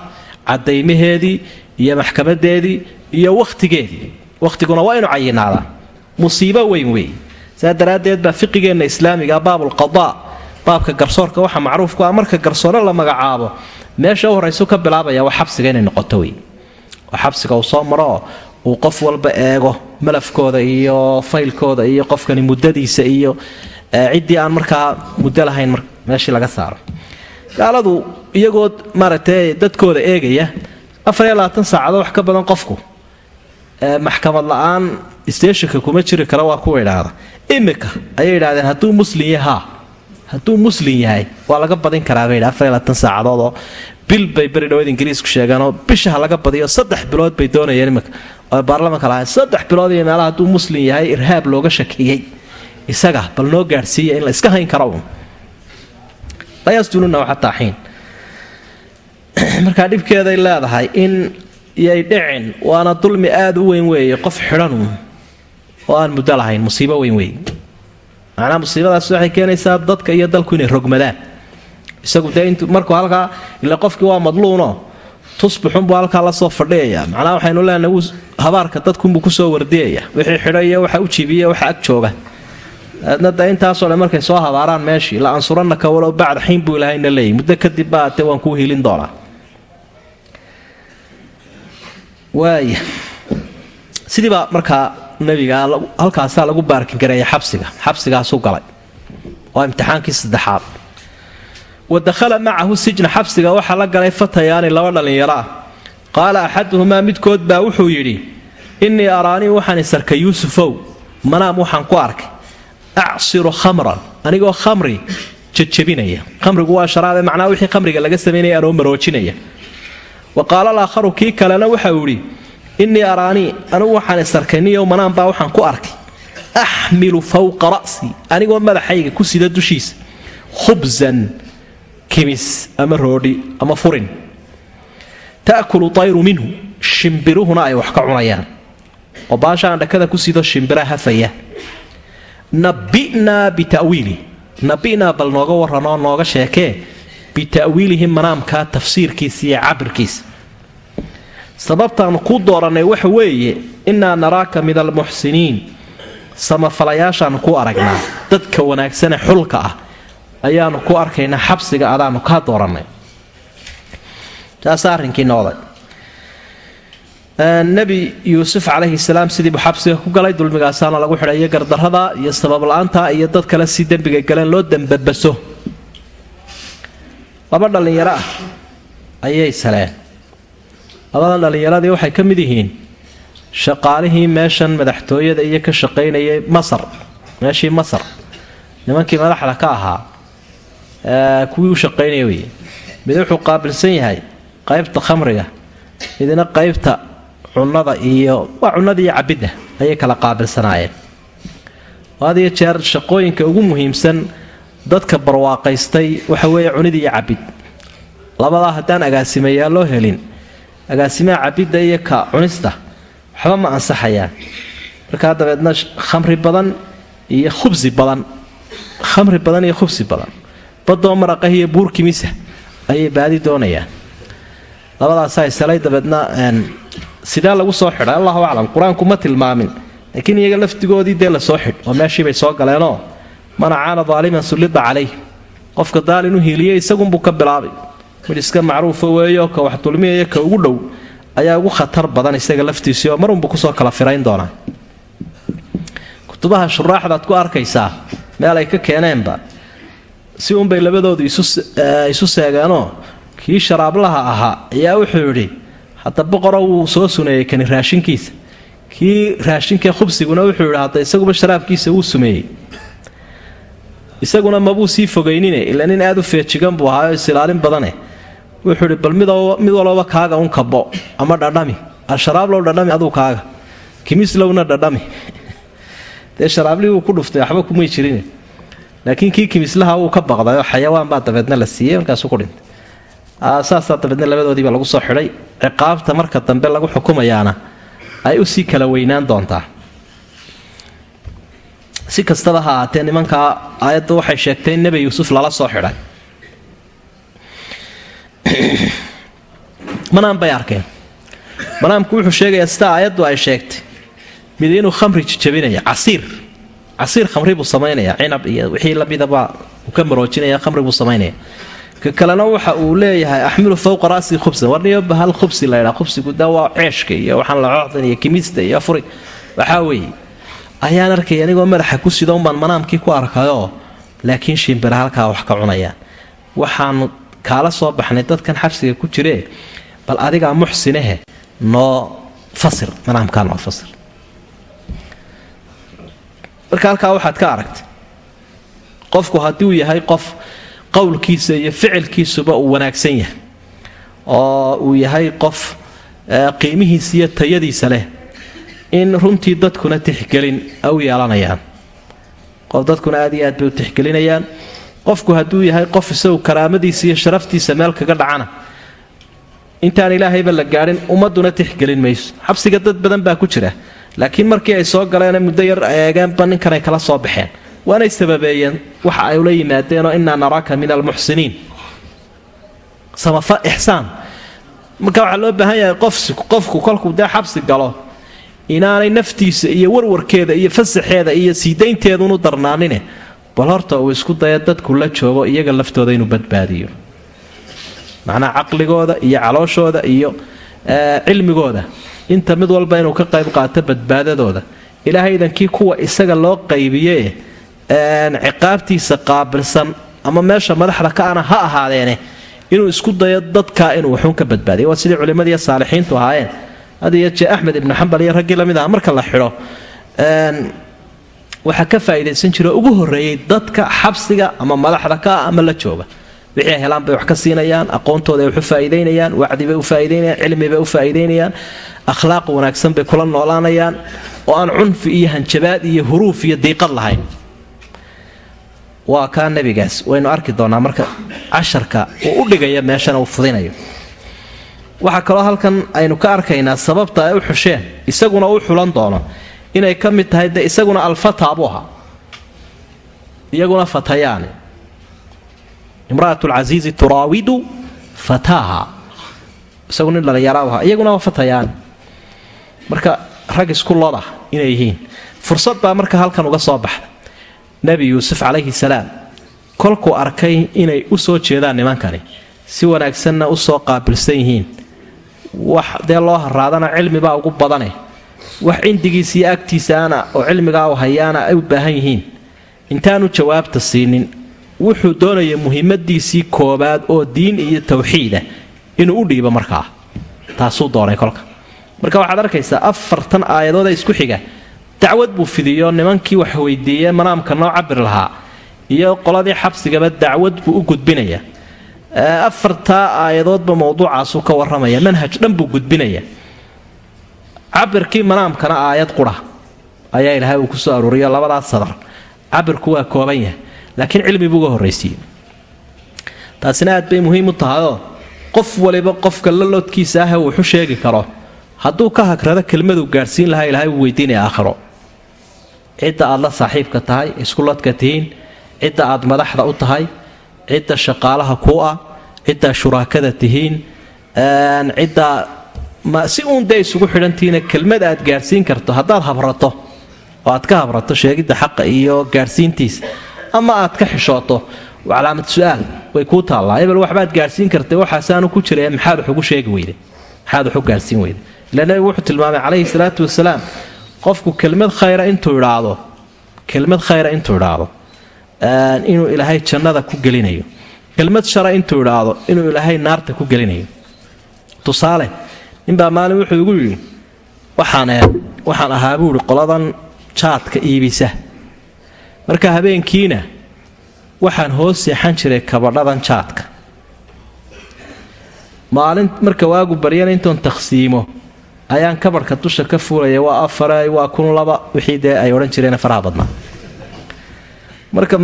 cadaymaheedii iyo maxkamadeedii iyo wakhtigeedii wakhtiguna waa inu cayinaadaa. Musiibo weyn wey saa daraaddeed baa fiqigeenna islaamiga baabulqadaa baabka garsoorka waxa macruufku ah. Marka garsoore la magacaabo meesha u horraysu ka bilaabaya waa xabsiga inay noqoto wey oo xabsiga uu soo marooo uu qof walba eego malafkooda iyo faylkooda iyo qofkani muddadiisa iyo ciddii aan markaa muddo lahayn meeshii laga saaro. Gaaladu iyagoo maaragtay dadkooda eegaya saacadood wax ka badan qofku. Maxkamad la'aan steshinka kuma jiri kara waa kuwa idhaahda imika ayay idhahdeen hadduu muslin yaha hadduu muslin yahay waa laga badin karaabay saacadoodoo bil bay beri dhaweed ingiriisku sheegeenoo bishaha laga badiyo saddex bilood bay doonayeen imika. Oo baarlamanka lahayn saddex bilood iyo meelaha hadduu muslin yahay irhaab looga shakiyey. Isaga bal noo gaadhsiiya in la iska hayn karo. uun layasjununa xataa xiin markaa dhibkeeday leedahay in yay dhicin waana dulmi aada u weyn weeye qof xidhanu oo aan muddo lahayn musiibo weyn weeye. Macnaha musiibadaas waxay keenaysaa dadka iyo dalku inay rogmadaan. Isagu dee int markuu halkaa ila qofkii waa madluuno tusbuxunbuu halkaa la soo fadhiyaya macnaha waxaynu leenahay habaarka dadkunbuu ku soo wardiyaya wixii xidhayo waxa u jibiya waxa ag jooga aadna da intaasoo dhan markay soo habaaraan meeshii la ansuranaka walow bacda xiin buu ilahayna leeyay. Muddo kadib baa te waan kuu hilin doonaa. Waaya sidiibaa markaa nebiga halkaasaa lagu baarkingareeya xabsiga. Xabsigaasuu galay. Waa imtixaankii saddexaad. Wa dakhala macahu sijna. Xabsiga waxaa la galay fatayaani laba dhallinyaro ah. Qaala axaduhumaa midkood baa wuxuu yidhi innii araanii waxaan isarkay yuusufow. Manaam waxaan ku arkay acsiru khamran. Anigoo khamri jajabinaya. Khamrigu waa sharaabe macnaa wixii khamriga laga samaynaya anoo maroojinaya. Wa qaala alaakharu kii kalena waxau idhi innii araanii anigu waxaan isarkay niyow manaan baa waxaan ku arkay. Axmilu fawqa ra'sii anigoo madaxayga ku sida dushiisa. Khubsan kimis ama roodhi ama furin. Ta'kulu tayru minhu shimbiruhuna ay wax ka cunayaan. Oo baashaan dhakada ku sido shimbira hafaya nabi'naa bita'wiili nabi'naa bal nooga warranoo nooga sheekee bita'wiilihi manaamka tafsiirkiisa iyo cabirkiisa sababtaanu kuu doorannay waxa weeye innaa naraaka min almuxsiniin samafalayaashaanu ku aragnaa dadka wanaagsane xulka ah. Ayaanu ku arkaynaa xabsiga adaanu kaa doorannay taasa arrinkii noqday nebi yuusuf calayhi salaam sidiibuu xabsiga ku galay dulmigaasaana lagu xidhay iyo gardarrada iyo sababla-aanta iyo dad kale si dembiga galeen loo dembabaso laba dhallinyaro ah ayay saleen. Labadan dhallinyaradii waxay ka mid yihiin shaqaalihii meeshan madaxtooyada iyo ka shaqaynayay masar meeshii masar. Nimankii madaxda ka ahaa kuwii u shaqaynaya wey mid wuxuu qaabilsan yahay qaybta khamriga midna qaybta cunnada iyo waa cunnada iyo cabidda ayay kala qaabilsanaayeen. Had jeer shaqooyinka ugu muhiimsan dadka barwaaqaystay waxa weeye cunida iyo cabid labadaa haddaan agaasimayaa loo helin. Agaasimaha cabidda iyo ka cunista waxba ma ansaxayaan. Markaa dabeedna khamri badan iyo khubsi badan. Khamri badan iyo khubsi badan. Badoo maraqah iyo buurkimisa ayay baadi doonayaan. Labadaasaa isalay dabeedna sidee lagu soo xidhay allahu aclam qur'aanku ma tilmaamin. Laakiin iyaga laftigoodii dee la soo xidh oo meeshiibay soo galeenoo mana caana daaliman sullida calayh. Qofka daalin u hiiliyey isagunbuu ka bilaabay. Mid iska macruufa weeyo ka wax dulmiyaya ka ugu dhow ayaa ugu khatar badan isaga laftiisii oo marunbuu ku soo kala firayn doonaa. Kutubaha shuraaxdaad ku arkaysaa meel ay ka keeneenba si unbay labadoodu isu seegeenoo kii sharaablaha ahaa ayaa wuxuu yidhi hadda boqoro wuu soo suneeyey kani raashinkiisa. Kii raashinkee khubsiguna wuxuu yidhi hadda isaguba sharaabkiisa wuu sumeeyey. Isaguna mabuu sii fogaynine ila nin aad u feejigan buu ahaayo isilaalin badane. Wuxuu idhi bal mid walbaba kaaga un kabo ama dhadhami. Sharaablow dhadhami aduu kaaga. Kimislowna dhadhami. Dee sharaablihii wuu ku dhuftay waxba kumay jirin laakiin kii kimislaha wuu ka baqday oo xayawaan baa dabeedna la siiyey markaasuu ku dhintay saasaa dabeedna labadoodiiba lagu soo xidhay. Ciqaabta marka dambe lagu xukumayaana ay u sii kala weynaan doontaa. Si kastaba ha ahaatee nimankaa aayadda waxay sheegtay in nebi yuusuf lala soo xidhay. Manaan bay arkeen. Manaamku wuxuu sheegayaa sida aayaddu ay sheegtay. Mid inuu khamri jijabinaya casiir. Casiir khamri buu samaynaya cinab iyo wixii lamidaba uu ka maroojinaya khamri buu samaynaya kalena waxa uu leeyahay axmilu fowqa ra'si khubsan. Warniyo bahal khubsi laydhaa khubsigu da waa ceeshka iyo waxaan la cocdan iyo kimista iyo furi waxaa weeye ayaan arkay anigoo madaxa ku sida unbaan manaamkii ku arkayoo laakiin shimbira halkaa wax ka cunayaan waxaanu kaala soo baxnay dadkan xabsiga ku jiree bal adigaa muxsinehe noo fasir manaamkaa noo fasir. Marka halkaa waxaad ka aragtay qofku haddii uu yahay qof qowlkiisa iyo ficilkiisuba uu wanaagsan yahay oo uu yahay qof qiimihiisa iyo tayadiisa leh in runtii dadkuna tixgelin u yeelanayaan. Qof dadkuna aad iyo aad bay u tixgelinayaan. Qofku hadduu yahay qof isagu karaamadiisa iyo sharaftiisa meel kaga dhacana intaan ilaahayba la gaadhin ummaduna tixgelin mayso. Xabsiga dad badan baa ku jira laakiin markii ay soo galeen muddo yar eegeenba ninkanay kala soo baxeen waanay sababeeyeen waxa ay ula yimaadeenoo innaa naraaka min almuxsiniin samafa ixsaan. Marka waxaa loo baahan yahay qofku kolkuu dee xabsi galo inaanay naftiisa iyo warwarkeeda iyo fasaxeeda iyo siidaynteedunu darnaanine. Bal horta uu isku daya dadku la joogo iyaga laftooda inuu badbaadiyo. Macnaha caqligooda iyo calooshooda iyo cilmigooda. Inta mid walba inuu ka qayb qaato badbaadadooda. Ilaahaydankii kuwa isaga loo qaybiye ciqaabtiisa qaabilsan ama meesha madaxda ka ha ahaadeene inuu isku dayo dadka inuu waxuun ka badbaadiyo waa sidii culimmadiiyo saalixiintu ahaayeen. Had jee axmed ibnu xambal iyo raggii la mid aha marka la xidho waxaa ka faa'iidaysan jira ugu horreeyey dadka xabsiga ama madaxda ka ah ama la jooga. Wixii helaan bay wax ka siinayaan aqoontooda ay wax u faa'iidaynayaan wacdi bay u faa'iidaynayaan cilmi bay u faa'iidaynayaan akhlaaq wanaagsan bay kula noolaanayaan oo aan cunfi iyo hanjabaad iyo huruuf iyo diiqad lahayn waa kaa nebigaas. Waynu arki doonaa marka casharka uu u dhigaya meeshana uu fudinayo. Waxaa kaloo halkan aynu ka arkaynaa sababta ay u xusheen isaguna u xulan doono inay ka mid tahay de isaguna alfataa buu ahaa. Iyaguna fatayaani. Imra'atu lcasiizi turaawidu fataaha. Isagu nin dhallinyarau ahaa. Iyaguna waa fatayaani. Marka rag isku loda inay yihiin. Fursad baa marka halkan uga soo baxda nebi yuusuf calayhi salaam. Kolkuu arkay inay u soo jeedaan nimankani. Si wanaagsanna u soo qaabilsan yihiin. Wax dee loo haraadana cilmibaa ugu badane. Wax cindigiisa agtiisaana oo cilmigaa u hayaana ay u baahan yihiin. Intaanu jawaabta siinin. Wuxuu doonaya muhiimadiisii koobaad oo diin iyo tawxiida inuu u dhiibo markaa. Taasuu doonay kolka. Marka waxaad arkaysaa afartan aayadood ee isku xiga dacwad buu fidiyo nimankii wax weydiiyee manaamka noo cabir lahaa iyo qoladii xabsigaba dacwad buu u gudbinaya. Afartaa aayadoodba mowduucaasuu ka waramaya manhaj dhan buu gudbinaya. Cabirkii manaamkana aayad qura ayaa ilaahay uu ku soo aruuriyo labadaas sadar. Cabirku waa kooban yahay laakiin cilmi buu uga horraysiiyey. Taasina aad bay muhiim u tahayoo qof waliba qofka laloodkiisa ah wuxu sheegi karo hadduu ka hagrado kelmaduu gaadhsiin lahaa ilaahay uu weydiinaya aakhiro cidda aad la saaxiibka tahay iskuladka tihiin. Cidda aad madaxda u tahay cidda shaqaalaha kuu ah ciddaa shuraakada tihiin. Ciddaa si uun dee isugu xidhantihiina kelmad aad gaadhsiin karto haddaad habrato oo aad ka habrato sheegidda xaqa iyo gaadhsiintiisa ama aad ka xishooto calaamad su'aal way kuu taallaa. Ebel waxbaad gaadhsiin kartay waxaasaanu ku jiraya maxaad wax ugu sheegi weyde? Maxaad wax u gaadhsiin weyde? Ila nebigu wuxuu tilmaamay calayhi salaatu wasalaam qofku kelmad khayra intuu idhaahdo kelmad khayra intuu idhaahdo inuu ilaahay jannada ku gelinayo. Kelmad shara intuu idhaahdo inuu ilaahay naarta ku gelinayo. Tusaale ninbaa maalin wuxuu igu yidhi waxaan waxaan ahaa buu ihi qoladan jaadka iibisa. Marka habeenkiina waxaan hoos seexan jiray kabadhadan jaadka maalin marka waagu baryana intoon takhsiimo ayaan kabarhka dusha ka fuulaya waa afare waa kun laba wixii dee ay odhan jireen faraha badnaa. Marka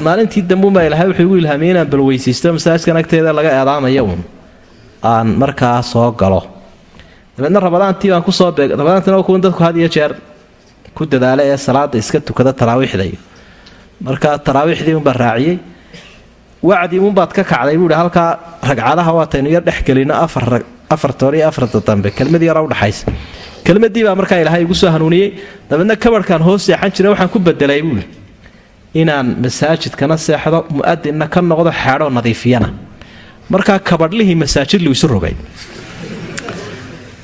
maalintii dambuunbaa ilahay wuxuu igu ilhaamiyey inaan balweysaysto masaajkan agteeda laga eedaamaya uun. Aan markaa soo galo. Dabeedna rabadaantii baan ku soo rabadaantina kuwan dadku had iyo jeer ku dadaala ee salaada iska tukada taraawiixda iyo marka taraawiixdii unbaa raaciyey. Wacdii unbaad ka kacday buuhi halkaa ragcadaha waataynu yar dhex gelino afarta hore iyo afarta dambe. Kelmad yara udhaxaysa kelmadii baa markaa ilaahay igu soo hanuuniyey. Dabeedna kabarhkaan hoos seexan jira waxaan ku bedelay buuhi inaan masaajidkana seexdo mu'adinna ka noqdo xeedhoo nadiifiyana. Markaa kabadhlihii masaajid lu isu rogay.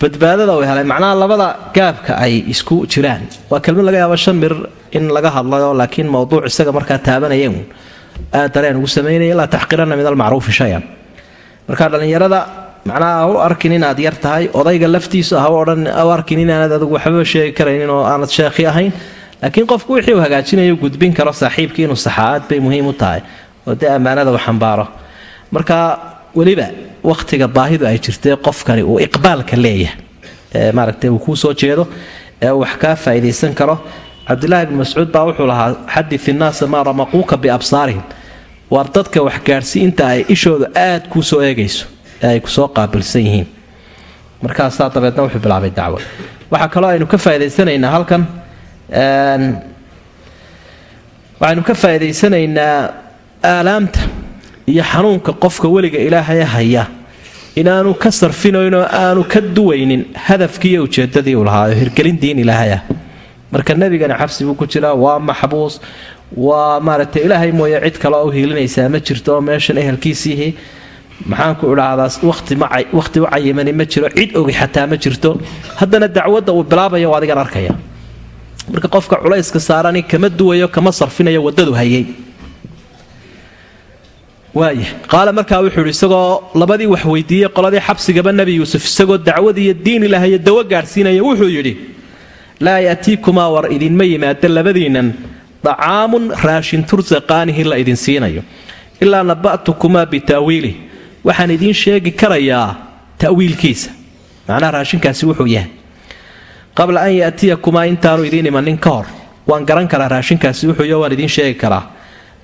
Badbaadada uu helay macnaha labada gaabka ay isku jiraan. Waa kelmad laga yaabo shan mirir in laga hadlayo laakiin mowduuc isaga markaa taabanaya uun. Aad dareen ugu samaynaya laa taxqirana min almacruufi shayan. Marka dhallinyarada macnaha ha u arkin inaad yar tahay odayga laftiisu ha odhan u arkin inaanad adigu waxbaba sheegi karaynin oo aanad sheekhi ahayn. Laakiin qofku wixii uu hagaajinayo gudbin karo saaxiibkii inuu saxaa'ad bay muhiim u tahay. Oo dee ammaanada uu xambaaro. Marka weliba wakhtiga baahidu ay jirtay qofkani uu iqbaalka leeyahay. Ee maaragtay uu kuu soo jeedo ee wax kaa faa'iidaysan karo. Cabdilaahi bn mascuud baa wuxuu lahaa xadid innaasa maa ramaquuka biabsaarihim waar dadka wax gaadhsi inta ay ishooda aad kuu soo eegayso ee ay ku soo qaabilsan yihiin. Markaasaa dabeedna wuxuu bilaabay dacwo. Waxaa kaloo aynu ka faa'idaysanaynaa halkan waxaynu ka faa'idaysanaynaa aalaamta iyo xanuunka qofka weliga ilaahaya haya. Inaanu ka sarfinaynoo aanu ka duwaynin hadafkii iyo ujeedadii uu lahaayo hirgelin diin ilaahayah marka nebigani xabsi buu ku jiraa waa maxbuus waa maaragtay ilaahay mooye cid kale u hiilinaysaa ma jirto oo meeshan ehelkiisiihii maxaanku idhaahdaa wakhti u cayimani ma jiro cid ogi xataa ma jirto. Haddana dacwadda uu bilaabayo waa adigan arkaya. Marka qofka culayska saarani kama duwayo kama sarfinayo waddadu hayay. Waaya qaala markaa wuxuu yidhi isagoo labadii wax weydiiyey qoladii xabsigaba nebi yuusuf isagoo dacwad iyo diin ilahayo dawo gaadhsiinaya wuxuu yidhi laa ya'tiikumaa war idinma yimaada labadiinnan dacaamun raashin tursaqaanihi la idin siinayo ilaa naba'tukumaa bita'wiilih waxaan idiin sheegi karayaa ta'wiilkiisa. Macnaha raashinkaasi wuxuu yahay qabla an ya'tiyakumaa intaanu idiin imanin ka hor. Waan garan karaa raashinkaasi wuxuuya waan idiin sheegi karaa.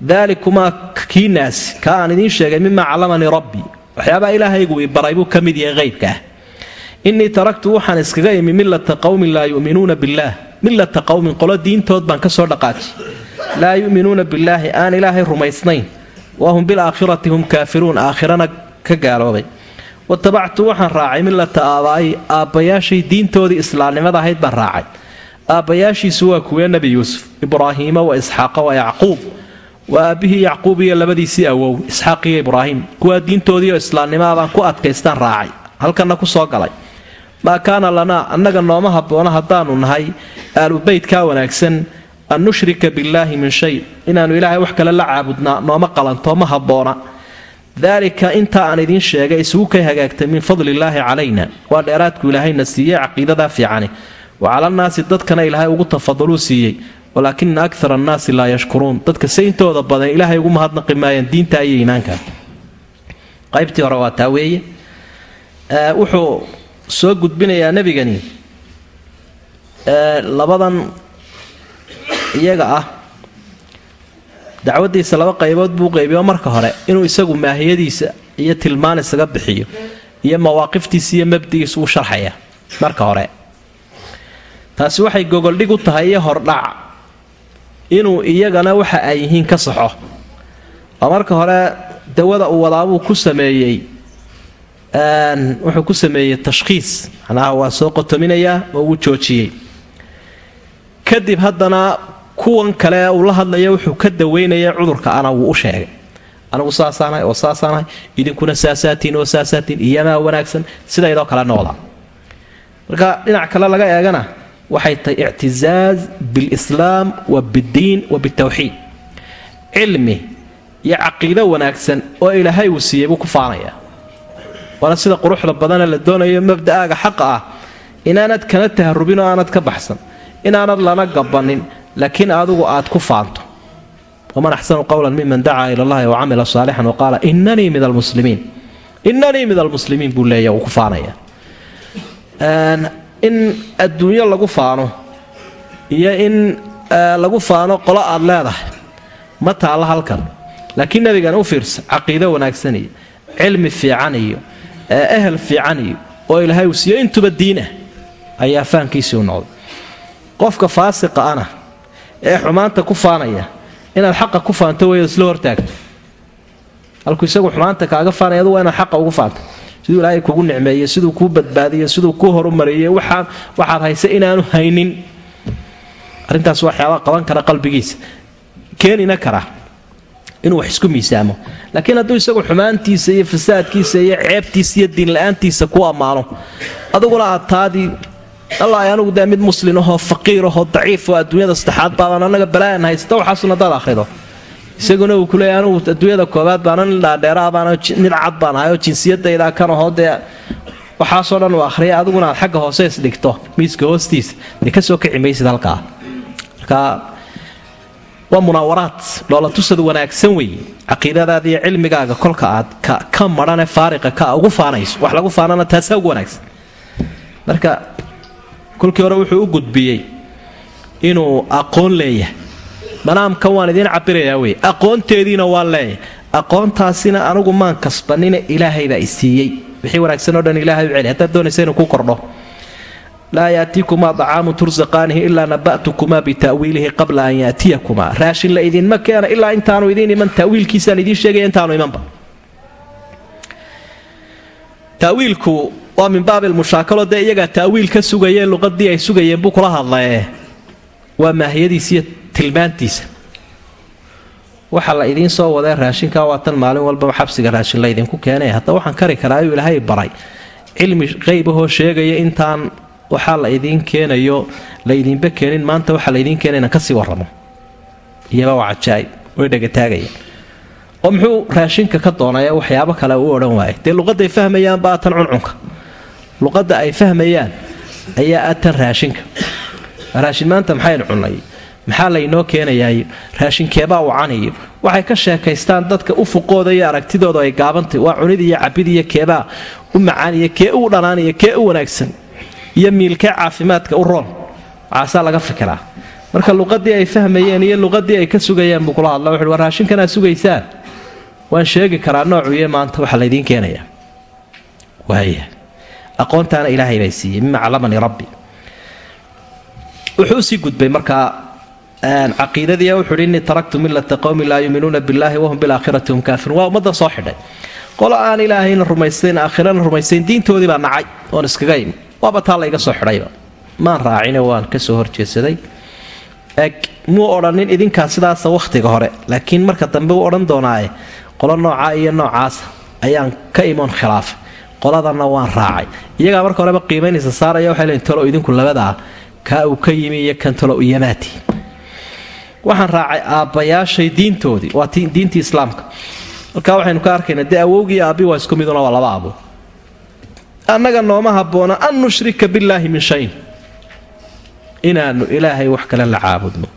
Daalikumaa kiinaasi kaa aan idiin sheegay mimaa callamanii rabbii waxyaabaha ilaahaygu i baray buu ka mid yahay qaybka. Ah innii taraktu waxaan iskaga imi millata qowmin laa yu'minuuna billaah. Millata qowmin qolo diintood baan ka soo dhaqaaji laa yu'minuuna billaahi aan ilaahay rumaysnayn. Wahum bilaakhirati hum kaafiruun. Aakhirana ka gaaloobay. Watabactu waxaan raacay millata aabaa'i aabbayaashay diintoodii islaamnimada ahayd baan raacay. Aabbayaashiisu waa kuwee nebi yuusuf ibraahiima wa isxaaqa wa yacquub. Waa aabbihii yacquub iyo labadiisii awow isxaaq iyo ibraahim kuwaa diintoodiioo islaamnimaa baan ku adkaystaan raacay. Halkanna ku soo galay. Maa kaana lanaa annaga nooma habboona haddaanu nahay. Aalubeytkaa wanaagsan. An nushrika billaahi min shay. Inaannu ilaahay wax kale la caabudnaa nooma qalanto ma habboona daalika intaa aan idiin sheegay isugu kay hagaagtay min fadlillaahi calayna. Waa dheeraadku ilaahayna siiyey caqiidadaa fiicani. Wa calannaasi dadkana ilaahay ugu tafadaluu siiyey. Walaakina akar annaasi laa yashkuruun. Dadka se intooda badan ilaahay ugu mahadnaqi maayaan diinta iyo iimaanka qaybtii hore waa taa weeye. Wuxuu soo gudbinayaa nebigani. Labadan iyaga ah dacwadiisa laba qaybood buu qaybiyo marka hore inuu isagu maahiyadiisa iyo tilmaan isaga bixiyo iyo mawaaqiftiisa iyo mabdigiisa u sharxaya marka hore. Taasi waxay gogoldhig u tahay iyo hordhac inuu iyagana waxa ay yihiin ka saxo. Oo marka hore dawada uu wadaabuu ku sameeyey wuxuu ku sameeyey tashkhiis. Macnaha waa soo qotominayaa oo uu joojiyey. Kadib haddana kuwan kale uu la hadlaya wuxuu ka daweynaya cudurka ana wuu u sheegay. Anigu saasaanahay oo saasaanahay idinkuna saasaatiin oo saasaatiin iyamaa wanaagsan sidaydoo kale nooda marka dhinac kale laga eegana waxay tahay ictizaaz bilislaam wa biddiin wa bitawxiid cilmi iyo caqiido wanaagsan oo ilaahay uu siiyey buu ku faanaya. Waana sida quruxda badana la doonayo mabda'aaga xaqa ah inaanad kana taharubin oo aanad ka baxsan inaanad lana gabannin laakiin adigu aad ku faanto. Waman axsanu qowlan miman dacaa ila allahi wa camila saalixan wa qaala inanii min almuslimiin inanii min almuslimiin buu leeya uu ku faanaya. In adduunyo lagu faano iyo in lagu faano qolo aad leedahay ma taalla halkan. Laakiin nabigan u fiirsa caqiido wanaagsan iyo cilmi fiican iyo ehel fiican iyo oo ilaahay uu siiyo intuba diin ah ayaa fahankiisii u noqday. Qofka faasiqa ana ee xumaanta ku faanaya. Inaad xaqa ku faanto wey isla hortaagto. Halkuu isagu xumaanta kaaga faanaya adu waa inaad xaqa ugu faanto. Siduu ilaahay kugu nicmeeyey siduu kuu badbaadiyey siduu kuu horumariyey waxaad haysa inaanu haynin. Arrintaas waxyaabaa qaban kara qalbigiisa. Keenina kara inuu wax isku miisaamo. Laakiin hadduu isagu xumaantiisa iyo fasaadkiisa iyo ceebtiisa iyo diinla-aantiisa ku ammaano aduguna aad taadii alla anugu dee mid muslin ahoo faqiir ahoo daciif oo adduunyada saddexaad baabaan anaga balaayan haysta waxaasun hadaad akhrido. Isaguna uu kuleeya anugu adduunyada koobaad baana nin dhaadheeraa baana nin cad baan ahay oo jinsiyadaydaa kan ahoo dee waxaasoo dhan uu akhriya adiguna aad xagga hoose isdhigto miiska hoostiisa dee ka soo kici maysid halkaa. Marka waa munaawaraad dhoolatusad wanaagsan weeye. Caqiidadaada iyo cilmigaaga kolka aad ka madhane faariqa ka ugu faanayso wax lagu faanana taasaa ugu wanaagsan. Marka kolkii hore wuxuu u gudbiyey inuu aqoon leeyahay. Manaamkan waan idiin cabirayaa wey aqoonteediina waan leeyahay. Aqoontaasina anigu maan kasbanina ilaahay baa i siiyey. Wixii wanaagsan oo dhan ilaahay u celi haddaad doonaysa inuu ku kordho. Laa yaatiikumaa dacaamu tursaqaanihi ilaa naba'tukumaa bita'wiilihi qabla an yaatiyakumaa raashin la idinma keena ilaa intaanu idiin iman. Ta'wiilkiisaan idiin sheegaya intaanu imanba. Tawiilku waa min baabi lmushaakalo dee iyagaa ta'wiil ka sugayeen luqadii ay sugayeen buu kula hadlaye. Waa maahiyadiisa iyo tilmaantiisa. Waxa la idiin soo wadee raashinka waa tan maalin walbaba xabsiga raashin laydinku keenay hadda waxaan kari karaa ayuu ilaahay baray. Cilmi qeybahoo sheegaya intaan waxaa la idiin keenayo laydinba keenin maanta waxaa laydiin keena inaan ka sii waramo iyaba waa cajaa'ib way dhegataagayaan oo muxuu raashinka ka doonaya waxyaabo kale u odhan waayay dee luqadday fahmayaan baa tan cuncunka luqadda ay fahmayaan ayaa a tan raashinka. Raashin maanta maxaynu cunnay maxaa laynoo keenayaay raashinkeebaa wacanayo waxay ka sheekaystaan dadka ufuqooda iyo aragtidooda ay gaabantay. Waa cunid iyo cabid iyo keebaa u macaaniyo kee u dhanaaniyo kee u wanaagsan iyo miilkee caafimaadka u roon. Waxaasaa laga fikiraa. Marka luqadii ay fahmayeen iyo luqadii ay ka sugayeen buu kula hadla wuxuui war raashinkanaa sugaysaan? Waan sheegi karaa noocuye maanta waxaa laydiin keenayaa waaya aqoontaana ilaahay bay siiyey mima callamanii rabbi. Wuxuu u sii gudbay markaa caqiidadii wuxuu hi innii taraktu millata qowmin laa yuuminuuna billahi wahum bilaakhirati hum kaafiruun. Waa ummaddan soo xidhay. Qolo aan ilaahayna rumaysayn aakhirana rumaysayn diintoodii baa nacay oon iskaga imi waaba taa layga soo xidhayba maan raacine waan ka soo horjeedsaday eg muu odhanin idinkaa sidaasa wakhtiga hore laakiin marka dambe u odhan doonaaye qolo noocaa iyo noocaasa ayaan ka imoon khilaafay qoladanna waan raacay. Iyagaa marka horeba qiimaynaysa saaraya waxay leeyiin talo idinku labadaa kaa uu ka yimi iyo kan talo iyamaati waxaan raacay aabbayaashay diintoodii waa diintii islaamka. Markaa waxaynu ka arkaynaa dee awowgii aabbi waa isku miduna waa laba abo annaga nooma habboona an nushrika billaahi min shayin. Inaannu ilaahay wax kale la caabudno.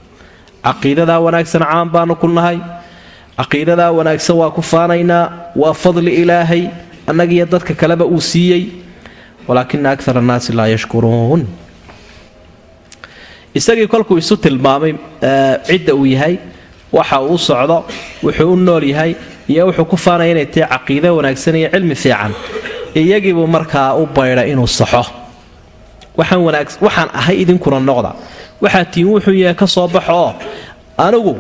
Caqiidadaa wanaagsan caan baanu ku nahay. Caqiidadaa wanaagsan waa ku faanaynaa. Waa fadli ilaahay annagiiyo dadka kaleba uu siiyey walaakina akar annaasi laa yashkuruun. Isagii kolkuu isu tilmaamay cidda uu yahay waxa uu u socdo wuxuu u nool yahay iyo wuxuu ku faanaya inay tahay caqiido wanaagsan iyo cilmi fiican. Iyagiibuu markaa u baydha inuu saxo. Waxaan ahay idinkuna noqda. Waxaa tiin wuxuu yahay ka soo baxo anigu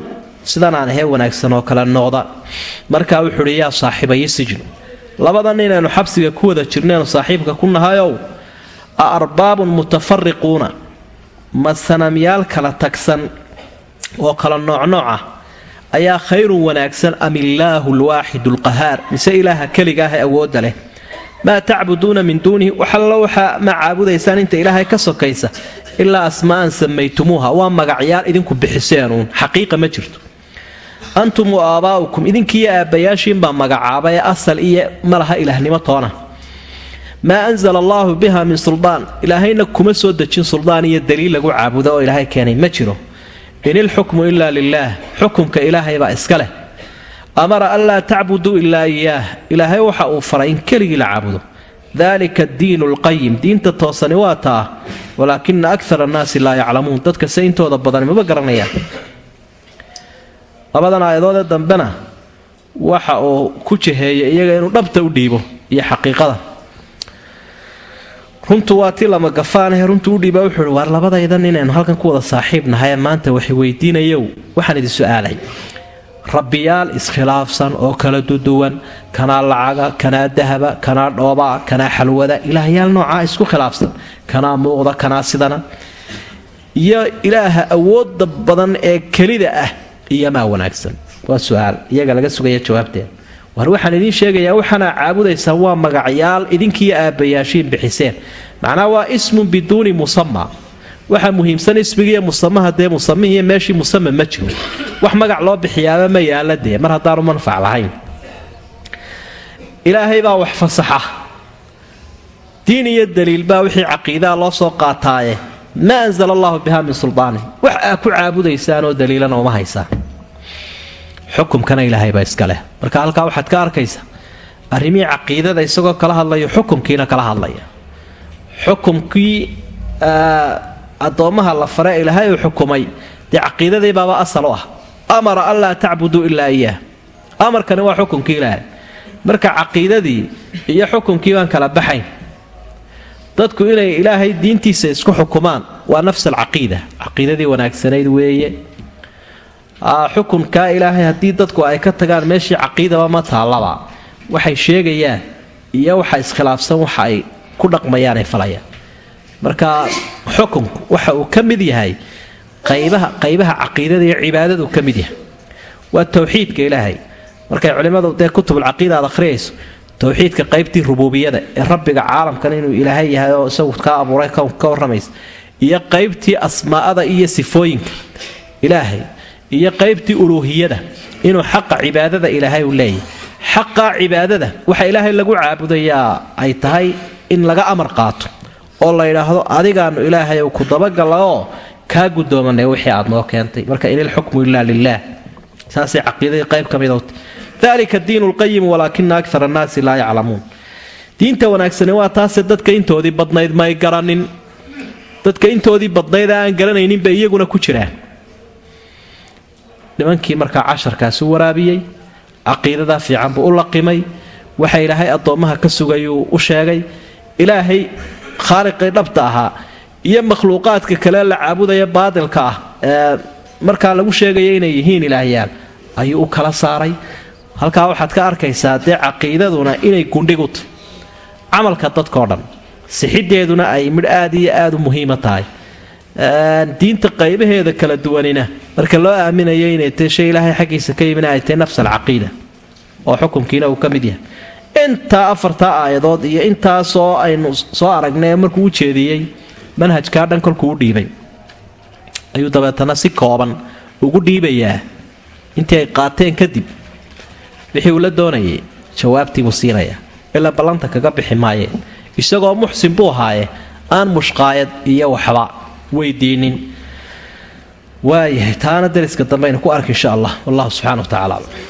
sidanaan ahee wanaagsan oo kale noqda. Markaa wuxuuhi yaa saaxiibayo sijnu labadan inaynu xabsiga ku wada jirnaynu saaxiibka ku nahayow a arbaabun mutafariquuna ma sanamyaal kala tagsan oo kala noocnooc ah ayaa khayrun wanaagsan am illaahu lwaaxidu lqahaar mise ilaaha keliga ah ee awoodda leh. Maa tacbuduuna min duunihi waxallo waxaa ma caabudaysaan inta ilaahay ka sokaysa ilaa asmaa'an samaytumuuha waa magacyaal idinku bixiseenuun xaqiiqa ma jirto antum wa aabaa'ukum idinkiiyo aabbayaashiinbaa magacaaba ee asal iyo malaha ilaahnimo toona. Maa anzala allaahu biha min suldaan ilaahayna kuma soo dejin suldaan iyo daliil lagu caabudo oo ilaahay keenay ma jiro. In ilxukmu ilaa lilaah xukumka ilaahay baa iska leh. Amara an laa tacbuduu ilaa iyaah ilaahay waxa uu faray in keligii la caabudo. Dalika addiinu lqayim diinta toosani waa taa walaakina akar annaasi laa yaclamuun dadka se intooda badan maba garanayaan labadan aayadoodee dambena waxa uu ku jaheeyay iyaga inuu dhabta u dhiibo iyo xaqiiqada. Runtu waa tii lama gafaanahe runtu u dhiiba wuxuuhi waar labadaydan inaynu halkan ku wada saaxiib nahaye maanta waxay weydiinayow. Waxaan idin su'aalay rabbiyaal iskhilaafsan oo kala duduwan kanaa lacaga kanaa dahaba kanaa dhoobaa kanaa xalwada ilaahyaal noocaa isku khilaafsan kanaa muuqda kanaa sidana. Iyo ilaaha awooda badan ee kelida ah iyomaa wanaagsan. Waa su'aal iyaga laga sugaya jawaabteeda war waxaan idiin sheegayaa waxaana caabudaysaan waa magacyaal idinkiiyo aabbayaashiin bixiseen. Macnaa waa ismun biduuni musama waxaa muhiimsan ismigiiyo musamaha dee musamihiiyo meeshii musama ma jiro. Wax magac loo bixiyaaba ma yaalla dee mar haddaanu manfac lahayn. Ilaahay baa wax fasaxa. Diin iyo daliilbaa wixii caqiidaa loo soo qaataaye maa anzala allahu biha min suldaani wax aa ku caabudaysaan oo daliilana uma haysaan xukumkana ilaahay baa iska leh. Marka halkaa waxaad ka arkaysa arrimihii caqiidada isagoo kala hadlayo xukumkiina kala hadlaya. Xukumkii addoommaha la fare ilaahay uu xukumay dee caqiidadii baaba asal u ah. Amara an laa tacbuduu ilaa iyaah amarkani waa xukumkii ilaahay. Marka caqiidadii iyo xukumkii baan kala baxayn dadku inay ilaahay diintiisa isku xukumaan waa nafs alcaqiida. Caqiidadii wanaagsanayd weeye. Xukunkaa ilaahay haddii dadku ay ka tagaan meeshii caqiidaba ma taallaba. Waxay sheegayaan iyo waxa iskhilaafsan waxa ay ku dhaqmayaan ay falayaan. Marka xukunku waxa uu ka mid yahay qaybaha qaybaha caqiidada iyo cibaadadu ka mid yahay. Waa towxiidka ilaahay. Markay culimmadu dee kutubulcaqiida aad akhriyayso towxiidka qaybtii rubuubiyada ee rabbiga caalamkan inuu ilaahay yahay oo isagu kaa abuuray ka warramaysa iyo qaybtii asmaa'ada iyo sifooyinka ilaahay iyo qaybtii uluuhiyada inuu xaqa cibaadada ilaahay u leeyahy xaqa cibaadada waxa ilaahay lagu caabudayaa ay tahay in laga amar qaato oo la yidhaahdo adigaanu ilaahay ku dabagalaoo kaa gudoomanay wixii aad noo keentay. Marka inilxukmu ilaa lilaah saasay caqiidadii qayb ka midowta dalika diinu lqayim walaakina akar annaasi laa yaclamuun. Diinta wanaagsani waa taase dadka intoodii badnayd may garanin. Dadka intoodii badnayd aan garanaynin bay iyaguna ku jiraan. Nimankii markaa casharkaasi waraabiyey caqiidadaa fiican buu u laqimay waxa ilaahay addoommaha ka sugayuu u sheegay ilaahay khaaliqii dhabta ahaa iyo makhluuqaadka kale la caabudaya baadilka ah ee markaa lagu sheegaya inay yihiin ilaahyaal ayuu u kala saaray halkaa waxaad ka arkaysaa dee caqiidaduna inay gundhigu tahy camalka dadkao dhan sixideeduna ay midh aad iyo aad u muhiima tahay. Diinta qaybaheeda kala duwanina marka loo aaminayo inay tahy shay ilaahay xaggiisa ka yimina ay tahay nafs alcaqiida oo xukunkiina uu ka mid yahay. Intaa afartaa aayadood iyo intaasoo aynu soo aragnay markuu u jeediyey manhajkaa dhan kolkuu u dhiibay. Ayuu dabeetana si kooban ugu dhiibayaa intii ay qaateen kadib wixii uu la doonayay jawaabtiibuu siinaya ilaa ballanta kaga bixi maayeen isagoo muxsin buu ahaaye aan mushqaayad iyo waxba weydiinin. Waayahay taana dariska dambe aynu ku arka insha allah. Wallahu subxana wa tacala